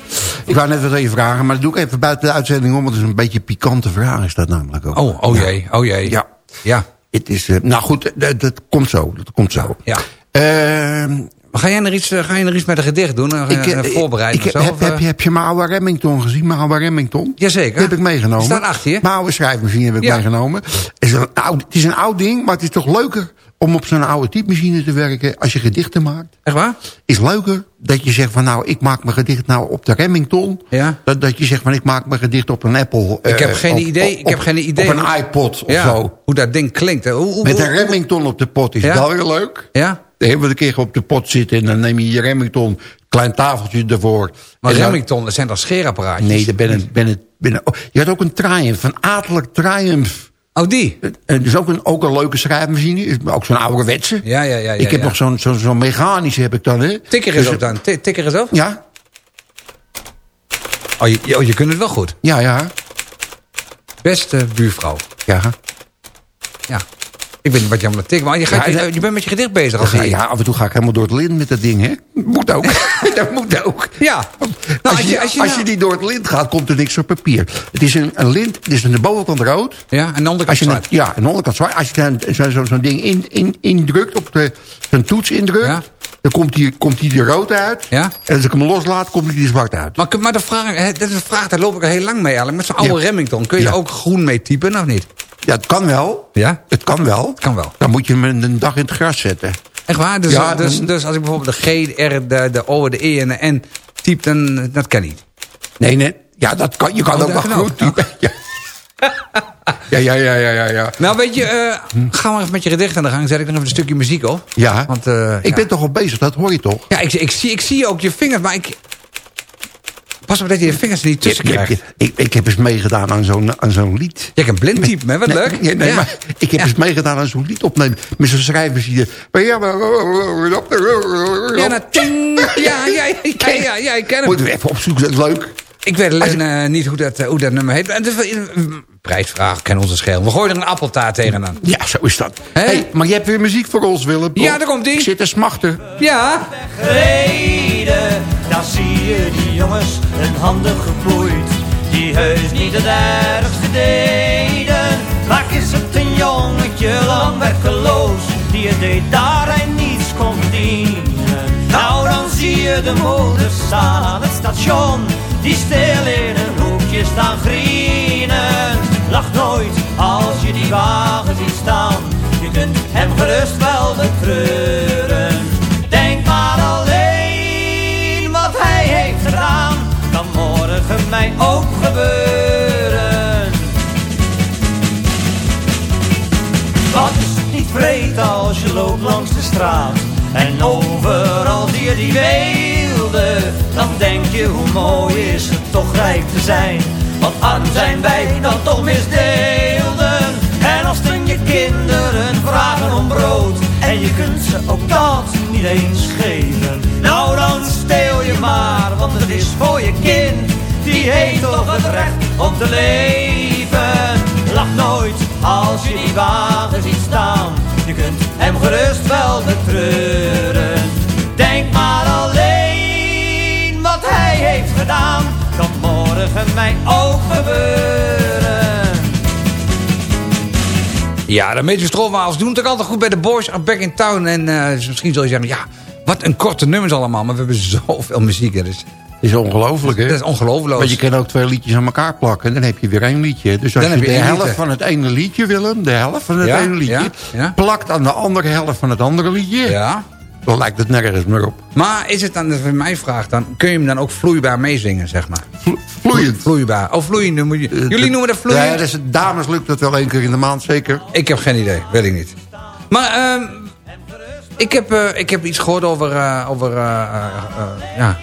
Ik wou net wat even vragen, maar dat doe ik even buiten de uitzending om. Want het is een beetje een pikante vraag is dat namelijk ook. Oh, oh jee, oh jee. Ja. Ja. Het is, eh, nou goed, dat, dat komt zo. Dat komt zo. Ja. Ehm, Ga jij nog iets, eh, ga je nog iets met een gedicht doen? Een, ik, een eh, voorbereiden ik, of zo? heb, heb, je, heb je mijn oude Remington gezien? Mijn oude Remington? Jazeker. Die heb ik meegenomen. Die staat achter je. Mijn oude schrijfmachine heb ik Ja. meegenomen. Het is, een oud, het is een oud ding, maar het is toch leuker om op zo'n oude typemachine te werken als je gedichten maakt. Echt waar? Is leuker dat je zegt van nou, ik maak mijn gedicht nou op de Remington. Ja. Dat, dat je zegt van ik maak mijn gedicht op een Apple. Ik heb eh, geen op- idee. Ik heb geen idee Op een hoe- iPod of Ja, zo. hoe dat ding klinkt. hè. Hoe, hoe, Met een Remington op de pot is Ja. dat heel leuk. Ja? Dan we een keer op de pot zitten en dan neem je je Remington, klein tafeltje ervoor. Maar dan- Remington, dat zijn toch scheerapparaatjes? Nee, dat ben het, ben het, ben oh, je had ook een Triumph, een adellijk Triumph. Oh, die? Het is ook een, ook een leuke schrijfmachine. Ook zo'n ouderwetse. Ja, ja, ja. ja ik heb ja. nog zo'n zo'n zo'n mechanische heb ik dan. Hè. Tikker is Dus- op dan. Ti- Tikker is op? Ja, Oh je, oh, je kunt het wel goed. ja, ja. Beste buurvrouw. Ja, Ja. Ik weet niet wat je tikt, maar je, gaat, Ja, je, je bent met je gedicht bezig. Als ja, je, ja, af en toe ga ik helemaal door het lint met dat ding, hè? Moet ook. dat moet ook. Ja. Nou, als, je, als, je, nou- niet door het lint gaat, komt er niks op papier. Het is een, een lint, het is aan de bovenkant rood. Ja, en de andere Als kant je zwart. ja, aan de onderkant zwart. Als je dan zo- zo- zo'n ding in, in, indrukt, op de, zo'n toets indrukt... Ja. dan komt die, komt die er rood uit. Ja. En als ik hem loslaat, komt die er zwart uit. Maar, maar de vraag, hè, dat is een vraag, daar loop ik al heel lang mee eigenlijk. Met zo'n oude. Remington, kun je ook groen mee typen of niet? Ja, het kan wel. Ja? Het kan wel. Het kan wel. Dan moet je hem een dag in het gras zetten. Echt waar? Dus, Ja, dus, dan- dus als ik bijvoorbeeld de G, de R, de, de O, de E en de N typ, dan dat kan niet. Nee, nee. Ja, dat kan, je kan Oh, ook wel goed typen. Ja. ja, ja, ja, ja, ja, ja. Nou, weet je, eh, gaan we even met je gedicht aan de gang. Zet ik nog even een stukje muziek op. Ja. Want, eh, ik ja. ben toch al bezig, dat hoor je toch? Ja, ik, ik, zie, ik zie ook je vingers, maar ik... Pas op dat je je vingers er niet tussen krijgt. ik, ik, ik heb eens meegedaan aan zo'n aan zo'n lied. Jij kan blind typen, hè? Wat Nee, leuk. Nee, nee, Ja. maar ik heb Ja. eens meegedaan aan zo'n lied opnemen. Met zo'n schrijfmachine. Maar ja, maar... Ja. Ja, ja, ja, ja, ja, ik ken hem. Moeten we even opzoeken, dat is leuk. Ik weet alleen eh, niet hoe dat, eh, hoe dat nummer heet. En het is wel een prijsvraag, ken onze scheel. We gooien er een appeltaart tegenaan. Ja, zo is dat. Hey, maar je hebt weer muziek voor ons, Willem. Ja, daar komt die. Ik zit te smachten. Ja. gereden. Daar zie je die jongens hun handen geploeid. Die heus niet het ergste deden. Vaak is het een jongetje lang werkeloos. Die het deed daar hij niets kon verdienen. Nou dan zie je de moeders staan aan het station. Die stil in een hoekje staan grienen. Lach nooit als je die wagen ziet staan. Je kunt hem gerust wel betreuren. Denk maar alleen wat hij heeft gedaan. Kan morgen mij ook gebeuren. Wat is het niet vreed als je loopt langs de straat En overal zie je die beelden Dan denk je hoe mooi is het toch rijk te zijn. Want arm zijn wij dan toch misdeelden. En als dan je kinderen vragen om brood En je kunt ze ook dat niet eens geven. Nou dan steel je maar, want het is voor je kind. Die heeft toch het recht om te leven. Lach nooit als je die wagen ziet staan. Je kunt hem gerust wel betreuren. Denk maar alleen wat hij heeft gedaan. Kan morgen mij ook gebeuren. Ja, de Major Stroomwaals doen het ook altijd goed bij de Boys are Back in Town. En eh, dus misschien zul je zeggen, ja, wat een korte nummers allemaal. Maar we hebben zoveel muziek. Dat is, Dat is ongelooflijk, hè? dat is ongelooflijk. Maar je kan ook twee liedjes aan elkaar plakken. Dan heb je weer één liedje. Dus als Dan je heb de je helft liedje. van het ene liedje, Willem... de helft van het Ja, ene liedje... ja, plakt aan de andere helft van het andere liedje... Ja. dan lijkt het nergens meer op. Maar is het dan, dat is mijn vraag dan, kun je hem dan ook vloeibaar meezingen, zeg maar? Vlo- Vloeiend. Vloeibaar. Oh, vloeiend. moet je- Eh, Jullie noemen dat vloeiend? Ja, dus dames lukt dat wel één keer in de maand, zeker. Ik heb geen idee, weet ik niet. Maar ehm, ik, heb, eh, ik heb iets gehoord over, eh, over ja,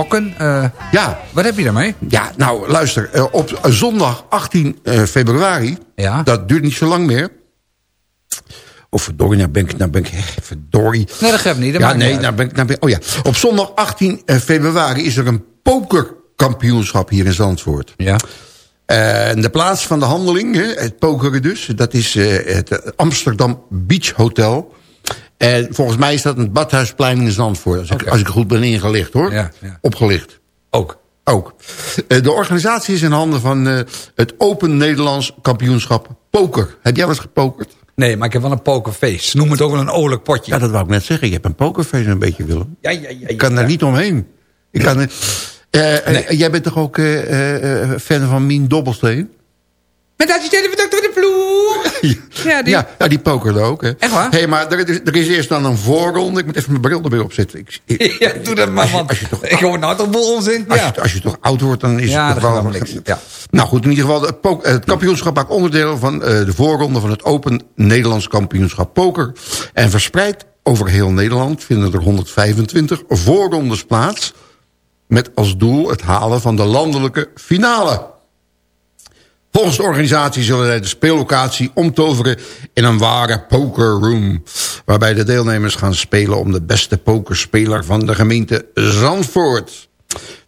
gokken. Eh, Ja, wat heb je daarmee? ja nou luister. eh, op zondag 18 eh, februari... Ja. dat duurt niet zo lang meer... Of verdorie, nou ben ik... Nou ben ik verdorie. Nee, dat geeft niet. Dat ja, niet nee, uit. nou ben ik, nou ben ik- oh ja. Op zondag 18 februari is er een pokerkampioenschap hier in Zandvoort. Ja. En de plaats van de handeling, het pokeren dus, dat is het Amsterdam Beach Hotel. En volgens mij is dat een badhuisplein in Zandvoort. Als, ik, Oké. als ik goed ben ingelicht hoor. Ja, ja. Opgelicht. Ook. Ook. Eh, de organisatie is in handen van eh, het Open Nederlands Kampioenschap Poker. Heb jij wel eens gepokerd? Nee, maar ik heb wel een pokerface. Noem het ook wel een oorlijk potje. Ja, dat wou ik net zeggen. Je hebt een pokerface een beetje, Willem. Ja, ja, ja. ja, Ik kan daar niet omheen. Ik kan, eh, Jij bent toch ook fan van Mien Dobbelsteen? Met assistent van dokter de ploeg. Ja, die. Ja, ja, die pokerde ook. Hè. Echt waar? Hey, maar er, is- er is eerst dan een voorronde. Ik moet even mijn bril erbij opzetten. Ik, ik- Ja, doe dat maar, want als je toch- ik hoor nou toch boel onzin. als, Ja. je, als je toch oud wordt, dan is Ja, het toch wel... niks. Ja. Nou goed, in ieder geval, het, het kampioenschap maakt onderdeel van eh, de voorronde van het Open Nederlands Kampioenschap Poker. En verspreid over heel Nederland vinden er 125 voorrondes plaats. Met als doel het halen van de landelijke finale. Volgens de organisatie zullen zij de speellocatie omtoveren in een ware pokerroom. Waarbij de deelnemers gaan spelen om de beste pokerspeler van de gemeente Zandvoort.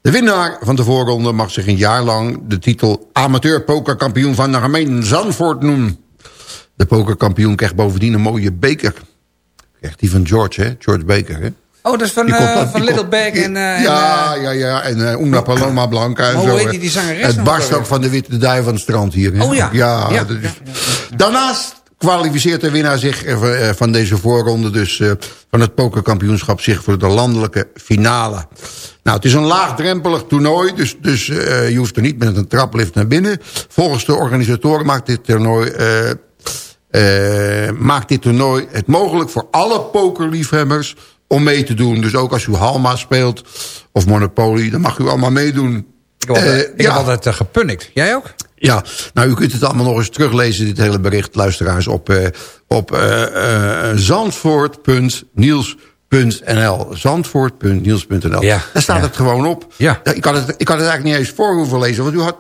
De winnaar van de voorronde mag zich een jaar lang de titel amateur pokerkampioen van de gemeente Zandvoort noemen. De pokerkampioen krijgt bovendien een mooie beker. Krijgt die van George, hè? George Baker, hè? Oh, dat is van, eh, van Little Bag en... eh, ja, en, eh, ja, ja. En eh Una Paloma Blanca en zo. hoe heet die, die zangeres Het barst ook van de witte duif van het strand hier. hè. Oh ja. Ja, Daarnaast kwalificeert de winnaar zich eh, eh, van deze voorronde... dus eh, van het pokerkampioenschap zich voor de landelijke finale. Nou, het is een laagdrempelig toernooi... dus, dus eh, je hoeft er niet met een traplift naar binnen. Volgens de organisatoren maakt dit toernooi... eh, eh, maakt dit toernooi het mogelijk voor alle pokerliefhebbers om mee te doen. Dus ook als u Halma speelt of Monopoly, dan mag u allemaal meedoen. ik heb altijd, ik ja. heb altijd eh, gepunnikt. Jij ook? Ja, nou u kunt het allemaal nog eens teruglezen, dit hele bericht, luisteraars, op, eh, op zandvoort.niels.nl. Zandvoort.niels.nl. Ja, Daar staat ja. het gewoon op. Ja. ik, had het, ik had het eigenlijk niet eens voor hoeven lezen, want u had...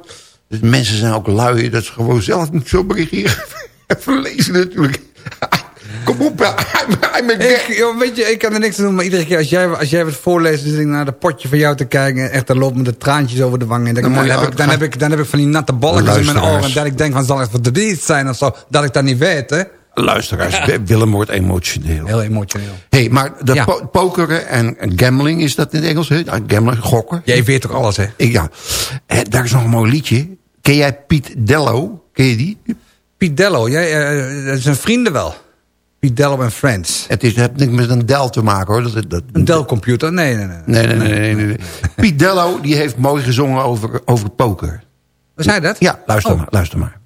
Dus mensen zijn ook lui, dat ze gewoon zelf niet zo berichtje even lezen natuurlijk. Kom op, Ik, joh, weet je, ik kan er niks aan doen, maar iedere keer als jij, als jij wat voorleest... zit ik naar de potje van jou te kijken... en echt, dan lopen me de traantjes over de wangen. En dan, heb ik, dan, heb ik, dan heb ik van die natte balkjes in mijn Luisteraars. oren... dat ik denk van, zal het verdriet zijn of zo? Dat ik dat niet weet, hè? Luisteraars, Willem wordt emotioneel. Heel emotioneel. hey, maar dat Ja. po- pokeren en en gambling, is dat in het Engels? Ja, Gambling, gokken. Jij weet toch alles, hè? Ja. Eh, daar is nog een mooi liedje. Ken jij Piet Dello? Ken je die? Piet Dello, jij, eh, dat zijn vrienden wel. Piet Dello en Friends. Het is, het heeft niks met een Dell te maken hoor. Dat, dat, Een Dell-computer? Nee, nee, nee. Nee, nee, nee. nee, nee, nee. Piet Dello die heeft mooi gezongen over, over poker. Was hij dat? Ja, luister Oh. maar. Luister maar.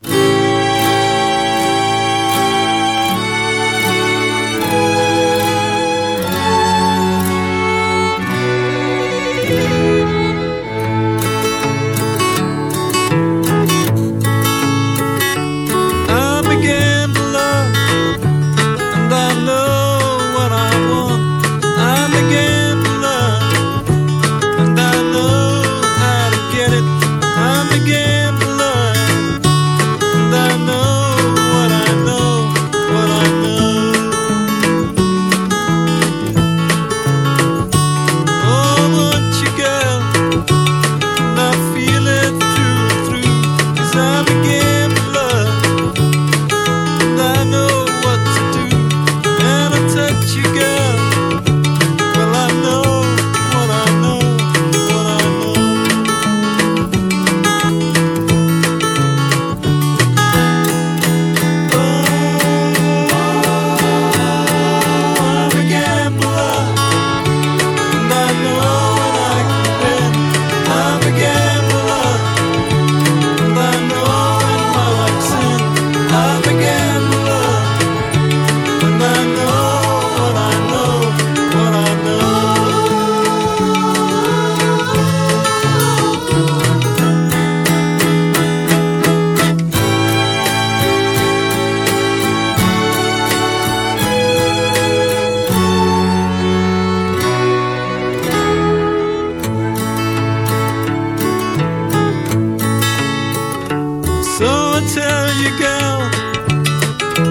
You, girl,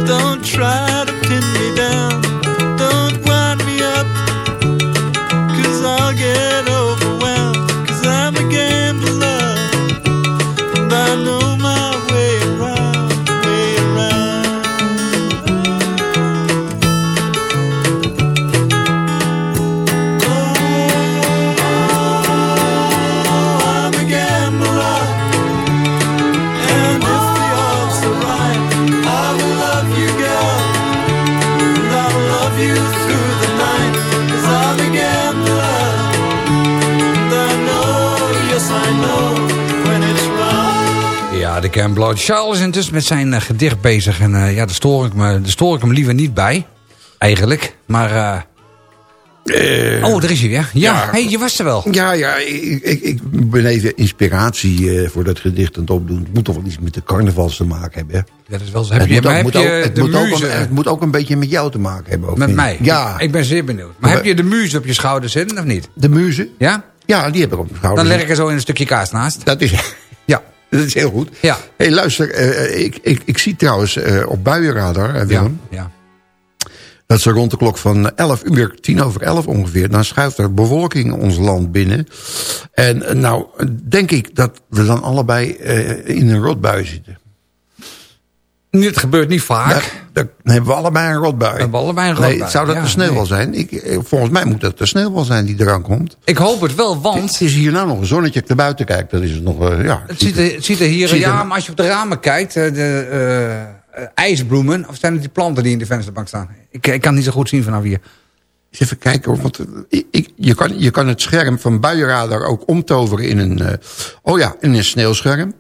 don't try Ja, de Gambler. Charles is intussen met zijn eh, gedicht bezig. En eh, ja, daar stoor, ik me, daar stoor ik hem liever niet bij. Eigenlijk. Maar... eh, oh, daar is hij, ja. Ja, hey, je was er wel. Ja, ja, ik, ik, ik ben even inspiratie voor dat gedicht aan het opdoen. Het moet toch wel iets met de carnavals te maken hebben. hè? Dat is wel zo. Het moet, ook, heb moet, je ook, het, de moet ook muze een, het moet ook een beetje met jou te maken hebben. of met niet? mij? Ja, Ik, ik ben zeer benieuwd. Maar heb je de muze op je schouders zitten of niet? de muze. Ja? Ja, die heb ik op mijn schouder. Dan leg ik er zo in een stukje kaas naast. Dat is... Ja. dat is heel goed. Ja. hey, luister, eh, ik, ik, ik zie trouwens eh, op buienradar, eh, Willem... Ja. dat ze rond de klok van 11 uur, 10 over 11 ongeveer... dan schuift er bewolking ons land binnen. En eh, nou, denk ik dat we dan allebei eh, in een rotbui zitten. Dit gebeurt niet vaak. Dan, dan hebben we allebei een rotbui. We hebben allebei een Nee, rotbui, zou dat ja, de sneeuwbal nee. zijn? Ik, eh, volgens mij moet dat de sneeuwbal zijn die eraan komt. Ik hoop het wel, want... Het is hier nou nog een zonnetje. Ik naar buiten kijk, dat is het nog... eh, ja, Het ziet er, het ziet er hier, Ziet er- ja, maar als je op de ramen kijkt, eh, de ijsbloemen, of zijn het die planten die in de vensterbank staan? Ik, ik kan het niet zo goed zien vanaf hier. Eens even kijken hoor, want ik, ik- je, kan, je kan het scherm van buienradar ook omtoveren in een... oh ja, in een sneeuwscherm.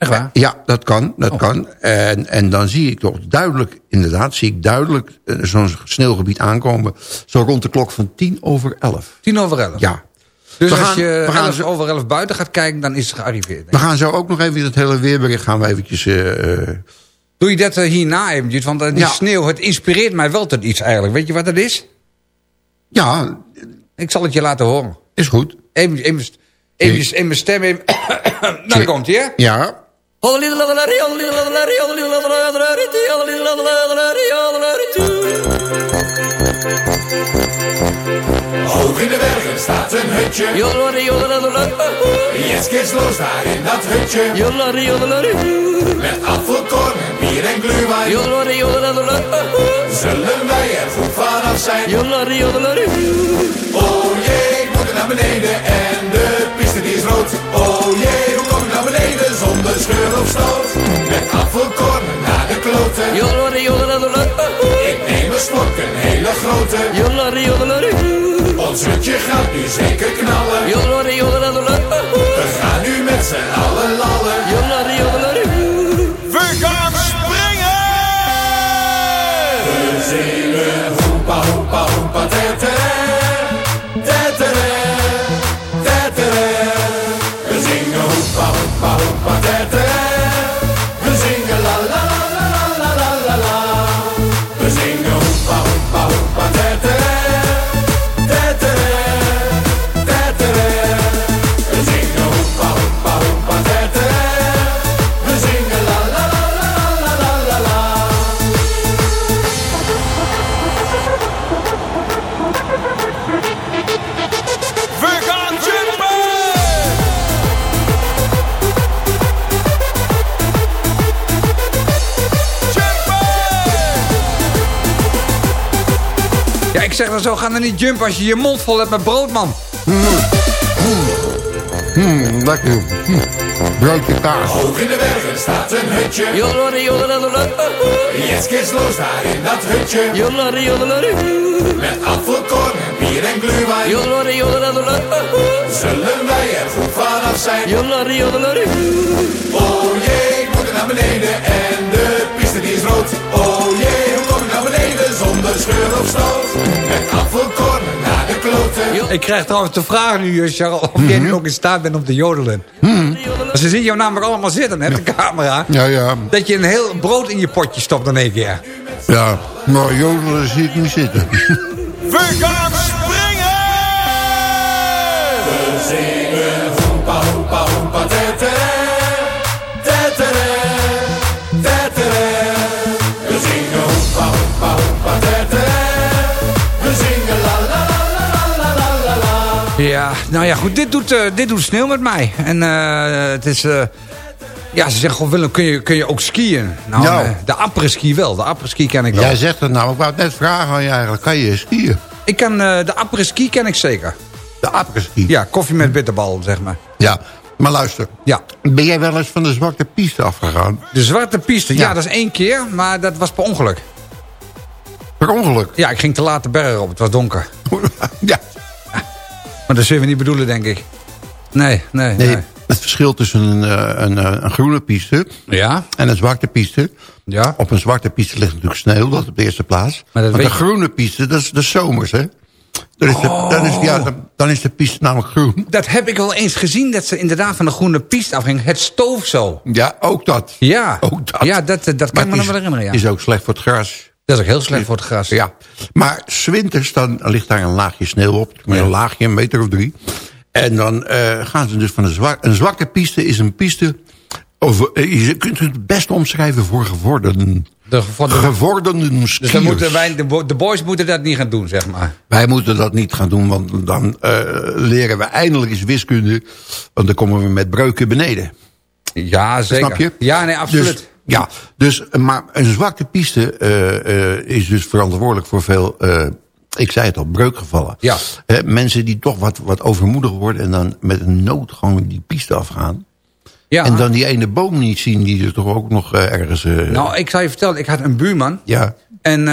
Echt waar? Ja, dat kan, Oh. dat kan. En, en dan zie ik toch duidelijk, inderdaad, zie ik duidelijk eh, zo'n sneeuwgebied aankomen. Zo rond de klok van tien over elf. Tien over elf. Ja. Dus We als gaan- je we gaan elf zo- over elf buiten gaat kijken, dan is het gearriveerd. We gaan zo ook nog even het hele weerbericht gaan we eventjes... eh, eh, Doe je dat eh, hierna eventjes, want eh, die Ja. sneeuw, het inspireert mij wel tot iets eigenlijk. Weet je wat dat is? ja, Ik zal het je laten horen. is goed. Even, even, even, in mijn stem, even. Dan komt hij, hè? Ja, Hoog in de bergen staat een hutje. Jetskis los daar in dat hutje. Met apfelkorn en bier en glühwein. Zullen wij er goed vanaf zijn? Oh jee, er naar beneden en de piste die is rood. Oh jee, scheur of stoot? Met apfelkorn naar de kloten. Ik neem een slok, een hele grote. Ons hutje gaat nu zeker knallen. We gaan nu met z'n allen lallen. We gaan springen! We zingen hoepa hoepa hoepa zeg dan zo, ga dan niet jumpen als je je mond vol hebt met brood, man. hmm, lekker. Hm. Broodje kaas. Hoog in de bergen staat een hutje. Jetskis los daar in dat hutje. Met apfelkorn en bier en glühwein. Zullen wij er goed vanaf zijn? Oh jee, ik moet er naar beneden en de piste die is rood. Oh jee, zonder scheur of stoot? Met apfelkorn naar de kloten. Ik krijg trouwens de vraag nu, eh, Charles, of jij nu ook in staat bent om te jodelen. Ze zien jou namelijk allemaal zitten, hè, de camera. Ja, ja. Dat je een heel brood in je potje stopt dan één keer. Ja, maar jodelen zie ik niet zitten. We nou ja, goed, dit doet, eh, dit doet sneeuw met mij. En eh, het is... eh, ja, ze zeggen gewoon, Willem, kun je, kun je ook skiën? Nou, Nou. de après-ski wel. De après-ski ken ik wel. Jij zegt het nou, ik wou het net vragen aan je eigenlijk. Kan je skiën? Ik kan, de après-ski ken ik zeker. De apres-ski? Ja, koffie met bitterbal, zeg maar. Ja, maar luister. Ja. Ben jij wel eens van de zwarte piste afgegaan? De zwarte piste, ja. Ja. dat is één keer, maar dat was per ongeluk. Per ongeluk? Ja, ik ging te laat de berg op, het was donker. ja. Maar dat zullen we niet bedoelen, denk ik. Nee, nee, nee. Nee, het verschil tussen een, eh, een, eh, een groene piste Ja? en een zwarte piste. Ja. Op een zwarte piste ligt natuurlijk sneeuw, dat op de eerste plaats. Maar dat Want de groene piste, dat is de zomers, hè? Dan is, de, dan, is, ja, dan, is de piste namelijk groen. Dat heb ik wel eens gezien, dat ze inderdaad van de groene piste afging. Het stoof zo. Ja, ook dat. Ja, Ook dat. ja dat, dat kan Maar ik me nog wel herinneren, ja. is ook slecht voor het gras. Dat is ook heel slecht voor het gras. Ja, maar zwinters dan ligt daar een laagje sneeuw op. Een laagje, een meter of drie. En dan eh, gaan ze dus van een, zwak, een zwakke piste is een piste Over, eh, je kunt het best omschrijven voor gevorderden. De, Gevorderden skiers. dus dan moeten wij, de, de boys moeten dat niet gaan doen, zeg maar. Wij moeten dat niet gaan doen, want dan eh, leren we eindelijk eens wiskunde. Want dan komen we met breuken beneden. Ja, zeker. Snap je? Ja, nee, absoluut. Dus, ja, dus, maar een zwakte piste eh, eh, is dus verantwoordelijk voor veel, eh, ik zei het al, breukgevallen. Ja. Mensen die toch wat, wat overmoedig worden en dan met een nood gewoon die piste afgaan. ja. En dan die ene boom niet zien die er toch ook nog ergens... Nou, ik zal je vertellen, ik had een buurman. ja, En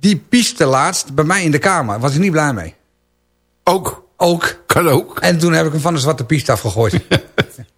die pieste laatst bij mij in de kamer. Was ik niet blij mee. ook. Ook. Kan ook. En toen heb ik hem van de zwarte piste afgegooid.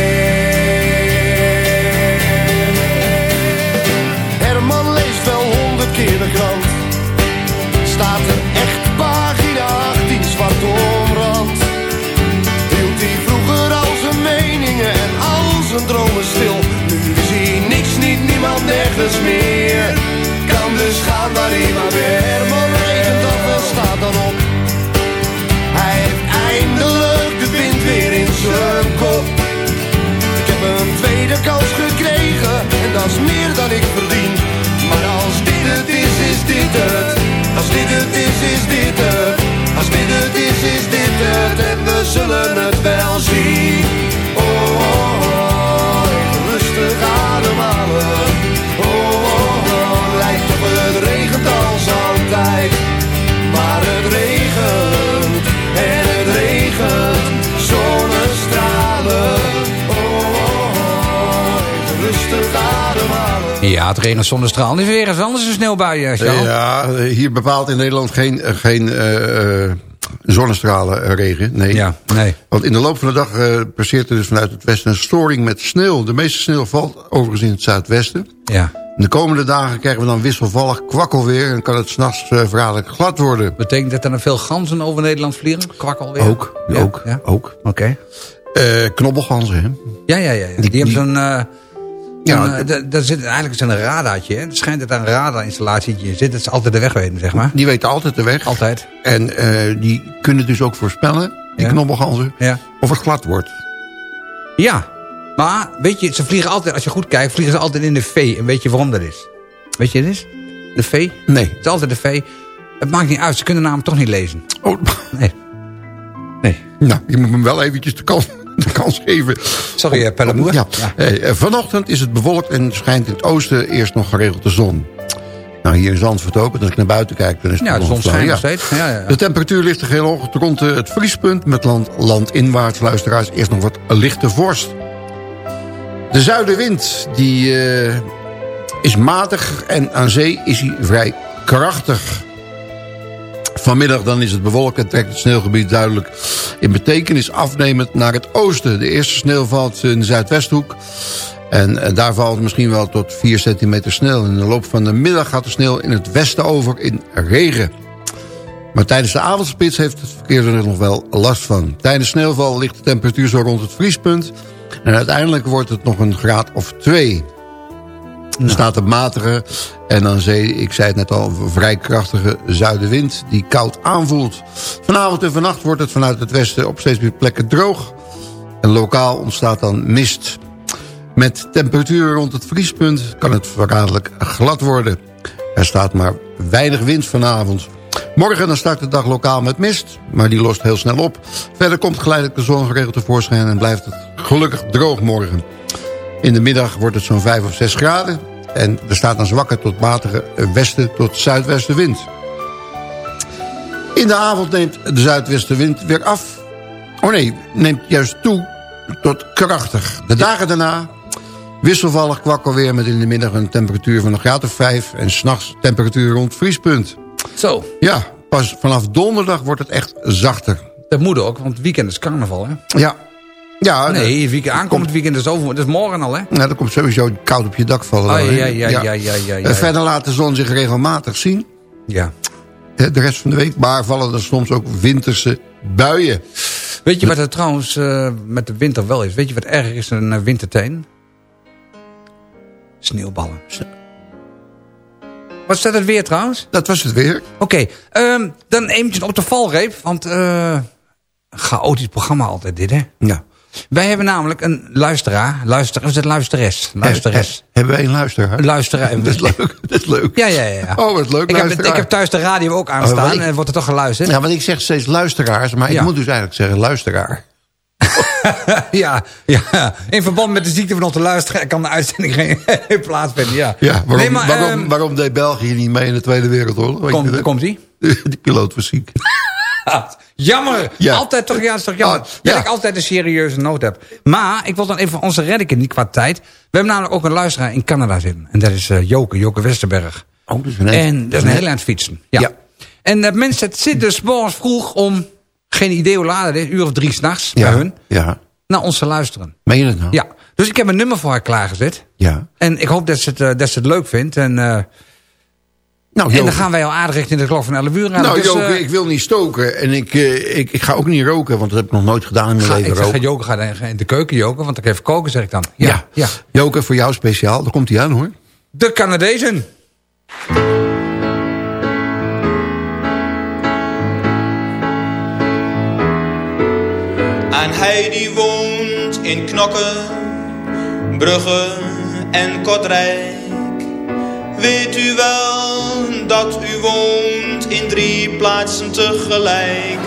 Zullen het wel zien. Oh, oh, oh, even rustig ademhalen. Oh, oh, oh, lijkt op het regent als altijd. Maar het regent en het regent zonnestralen. Oh, oh, oh, rustig ademhalen. Ja, het regent zonnestraal. Nu weer eens anders een sneeuwbui, eh. Ja, hier bepaalt in Nederland geen, eh, geen eh, eh, zonnestralenregen. Nee. Ja, nee. Want in de loop van de dag eh, passeert er dus vanuit het westen een storing met sneeuw. De meeste sneeuw valt overigens in het zuidwesten. Ja. De komende dagen krijgen we dan wisselvallig kwakkelweer... en kan het s'nachts uh, verraderlijk glad worden. Betekent dat er nog veel ganzen over Nederland vliegen? Kwakkel weer? Ook, Ja, ook, ja. ook. Oké. Eh, knobbelganzen, hè? Ja, ja, ja. ja. Die, Die- hebben zo'n... Ja, eh, da- daar zit eigenlijk zo'n radartje. Hè? Er schijnt dat daar een radarinstallatie in zit. Dat ze altijd de weg weten, zeg maar. Die weten altijd de weg. Altijd. En eh, die kunnen dus ook voorspellen, die Ja. knobbelganzen... Ja. of het glad wordt. Ja. Maar, weet je, ze vliegen altijd, als je goed kijkt, vliegen ze altijd in de V. En weet je waarom dat is? Weet je dit is? De V? Nee. Het is altijd de V. Het maakt niet uit, ze kunnen de naam toch niet lezen. Oh, Nee. Nee. nou, je moet hem wel eventjes de kant, de kans geven. Sorry, eh, Pellemoer. Ja. Ja. Eh, vanochtend is het bewolkt en schijnt in het oosten eerst nog geregeld de zon. Nou, hier in Zandvoort ook. Als ik naar buiten kijk, dan is het Ja, de nog zon schijnt nog steeds. Ja. De temperatuur ligt er heel hoog rond eh, het vriespunt... met land, landinwaarts, luisteraars, eerst nog wat lichte vorst. De zuidenwind die, is matig en aan zee is hij vrij krachtig. Vanmiddag dan is het bewolkt en trekt het sneeuwgebied duidelijk in betekenis afnemend naar het oosten. De eerste sneeuw valt in de Zuidwesthoek. En eh, daar valt misschien wel tot 4 centimeter sneeuw. In de loop van de middag gaat de sneeuw in het westen over in regen. Maar tijdens de avondspits heeft het verkeer er nog wel last van. Tijdens sneeuwval ligt de temperatuur zo rond het vriespunt. En uiteindelijk wordt het nog een graad of 2. Er staat een matige en aan zee, ik zei het net al, vrij krachtige zuidenwind die koud aanvoelt. Vanavond en vannacht wordt het vanuit het westen op steeds meer plekken droog. En lokaal ontstaat dan mist. Met temperaturen rond het vriespunt kan het verraderlijk glad worden. Er staat maar weinig wind vanavond. Morgen dan start de dag lokaal met mist, maar die lost heel snel op. Verder komt geleidelijk de zon geregeld tevoorschijn en blijft het gelukkig droog morgen. In de middag wordt het zo'n 5 of 6 graden. En er staat een zwakke tot matige westen tot zuidwestenwind. In de avond neemt de zuidwestenwind weer af. Oh nee, neemt juist toe tot krachtig. De dagen daarna wisselvallig kwakkelweer met in de middag een temperatuur van een graad of 5... en s'nachts temperatuur rond vriespunt. Zo, Ja, pas vanaf donderdag wordt het echt zachter. dat moet ook, want het weekend is carnaval, hè? Ja, ja Nee, het weekend, aankomend weekend is over. Het is morgen al, hè? Nou, er komt sowieso koud op je dak vallen. Ah, dan, ja, ja, ja, ja, ja, ja, En ja. verder laat de zon zich regelmatig zien. Ja. hè, De rest van de week. Maar vallen er soms ook winterse buien. Weet je wat er trouwens eh, met de winter wel is? Weet je wat erger is dan een winterteen? Sneeuwballen. Wat staat het weer trouwens? Dat was het weer. Oké, ehm, dan eventjes op de valreep. Want eh chaotisch programma altijd dit, hè? Ja. Wij hebben namelijk een luisteraar. Luister, is het luisteres? Luisteres. Hebben wij een luisteraar? Luisteraar. Dat is leuk. Dat is leuk. Ja, ja, ja. Oh, wat leuk, Ik heb, luisteraar. ik heb thuis de radio ook Oh, aanstaan. en wordt er toch geluisterd? Ja, want ik zeg steeds luisteraars. Maar Ja. ik moet dus eigenlijk zeggen luisteraar. ja, ja, in verband met de ziekte van onze luisteraar kan de uitzending geen plaatsvinden. Ja, Ja, waarom, Nee, maar, waarom, ehm, waarom deed België niet mee in de Tweede Wereldoorlog? Weet je Komt, dat? komt die? Die piloot was ziek. Jammer. Ja. Altijd toch, ja, toch jammer. Ah, Dat ja. ik altijd een serieuze nood heb. Maar ik wil dan even onze redden niet qua tijd. We hebben namelijk ook een luisteraar in Canada zitten. En dat is eh, Joke, Joke Westerberg. Oh, dat is een En dat is een heel eind fietsen. Ja. Ja. En dat mensen het zit dus morgens vroeg om, geen idee hoe laat het is, uur of drie s'nachts ja, bij hun, Ja. naar ons te luisteren. Meen je dat nou? Ja. Dus ik heb een nummer voor haar klaargezet. Ja. En ik hoop dat ze het, eh, dat ze het leuk vindt. En, eh, Nou, en dan gaan wij al aardig richting de klok van 11 uur aan. nou, Dus, Joke, eh, ik wil niet stoken. En ik, eh, ik, ik ga ook niet roken, want dat heb ik nog nooit gedaan in mijn ga, leven. ik zeg. Joke, ga in de keuken joken, want ik even koken, zeg ik dan. Ja, ja. Ja. Joke, voor jou speciaal. Daar komt hij aan, hoor. De Canadezen. En hij die woont in Knokken, Brugge en Kortrijk. Weet u wel dat u woont in drie plaatsen tegelijk?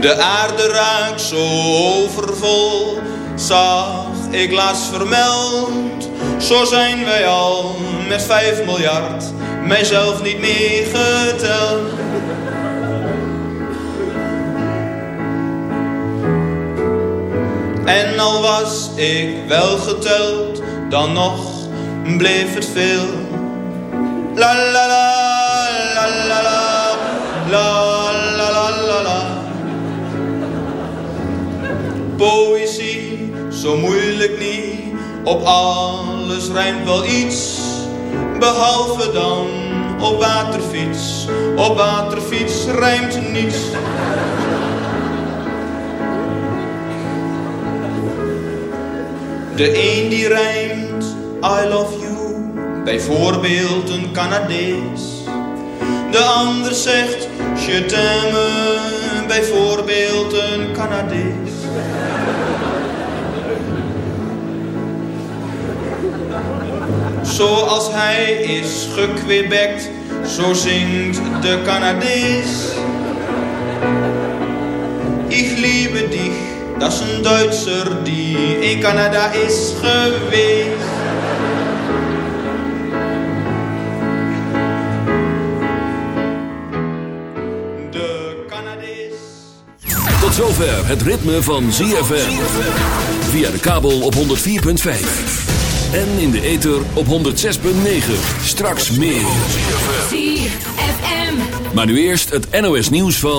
De aarde ruikt zo overvol, zag ik laatst vermeld. Zo zijn wij al met 5 miljard, mijzelf niet meegeteld. En al was ik wel geteld, dan nog bleef het veel. La la la, la la la, la la la la la. Poëzie, zo moeilijk niet, op alles rijmt wel iets. Behalve dan op waterfiets, op waterfiets rijmt niets. De een die rijmt I love you, bijvoorbeeld een Canadees. De ander zegt je t'aime, bijvoorbeeld een Canadees. Zoals hij is gekwebekt, zo zingt de Canadees. Ik liebe dich, dat is een Duitser die in Canada is geweest. De Canadees. Tot zover het ritme van ZFM. Via de kabel op 104.5. En in de ether op 106.9. Straks meer. ZFM. Maar nu eerst het NOS nieuws van...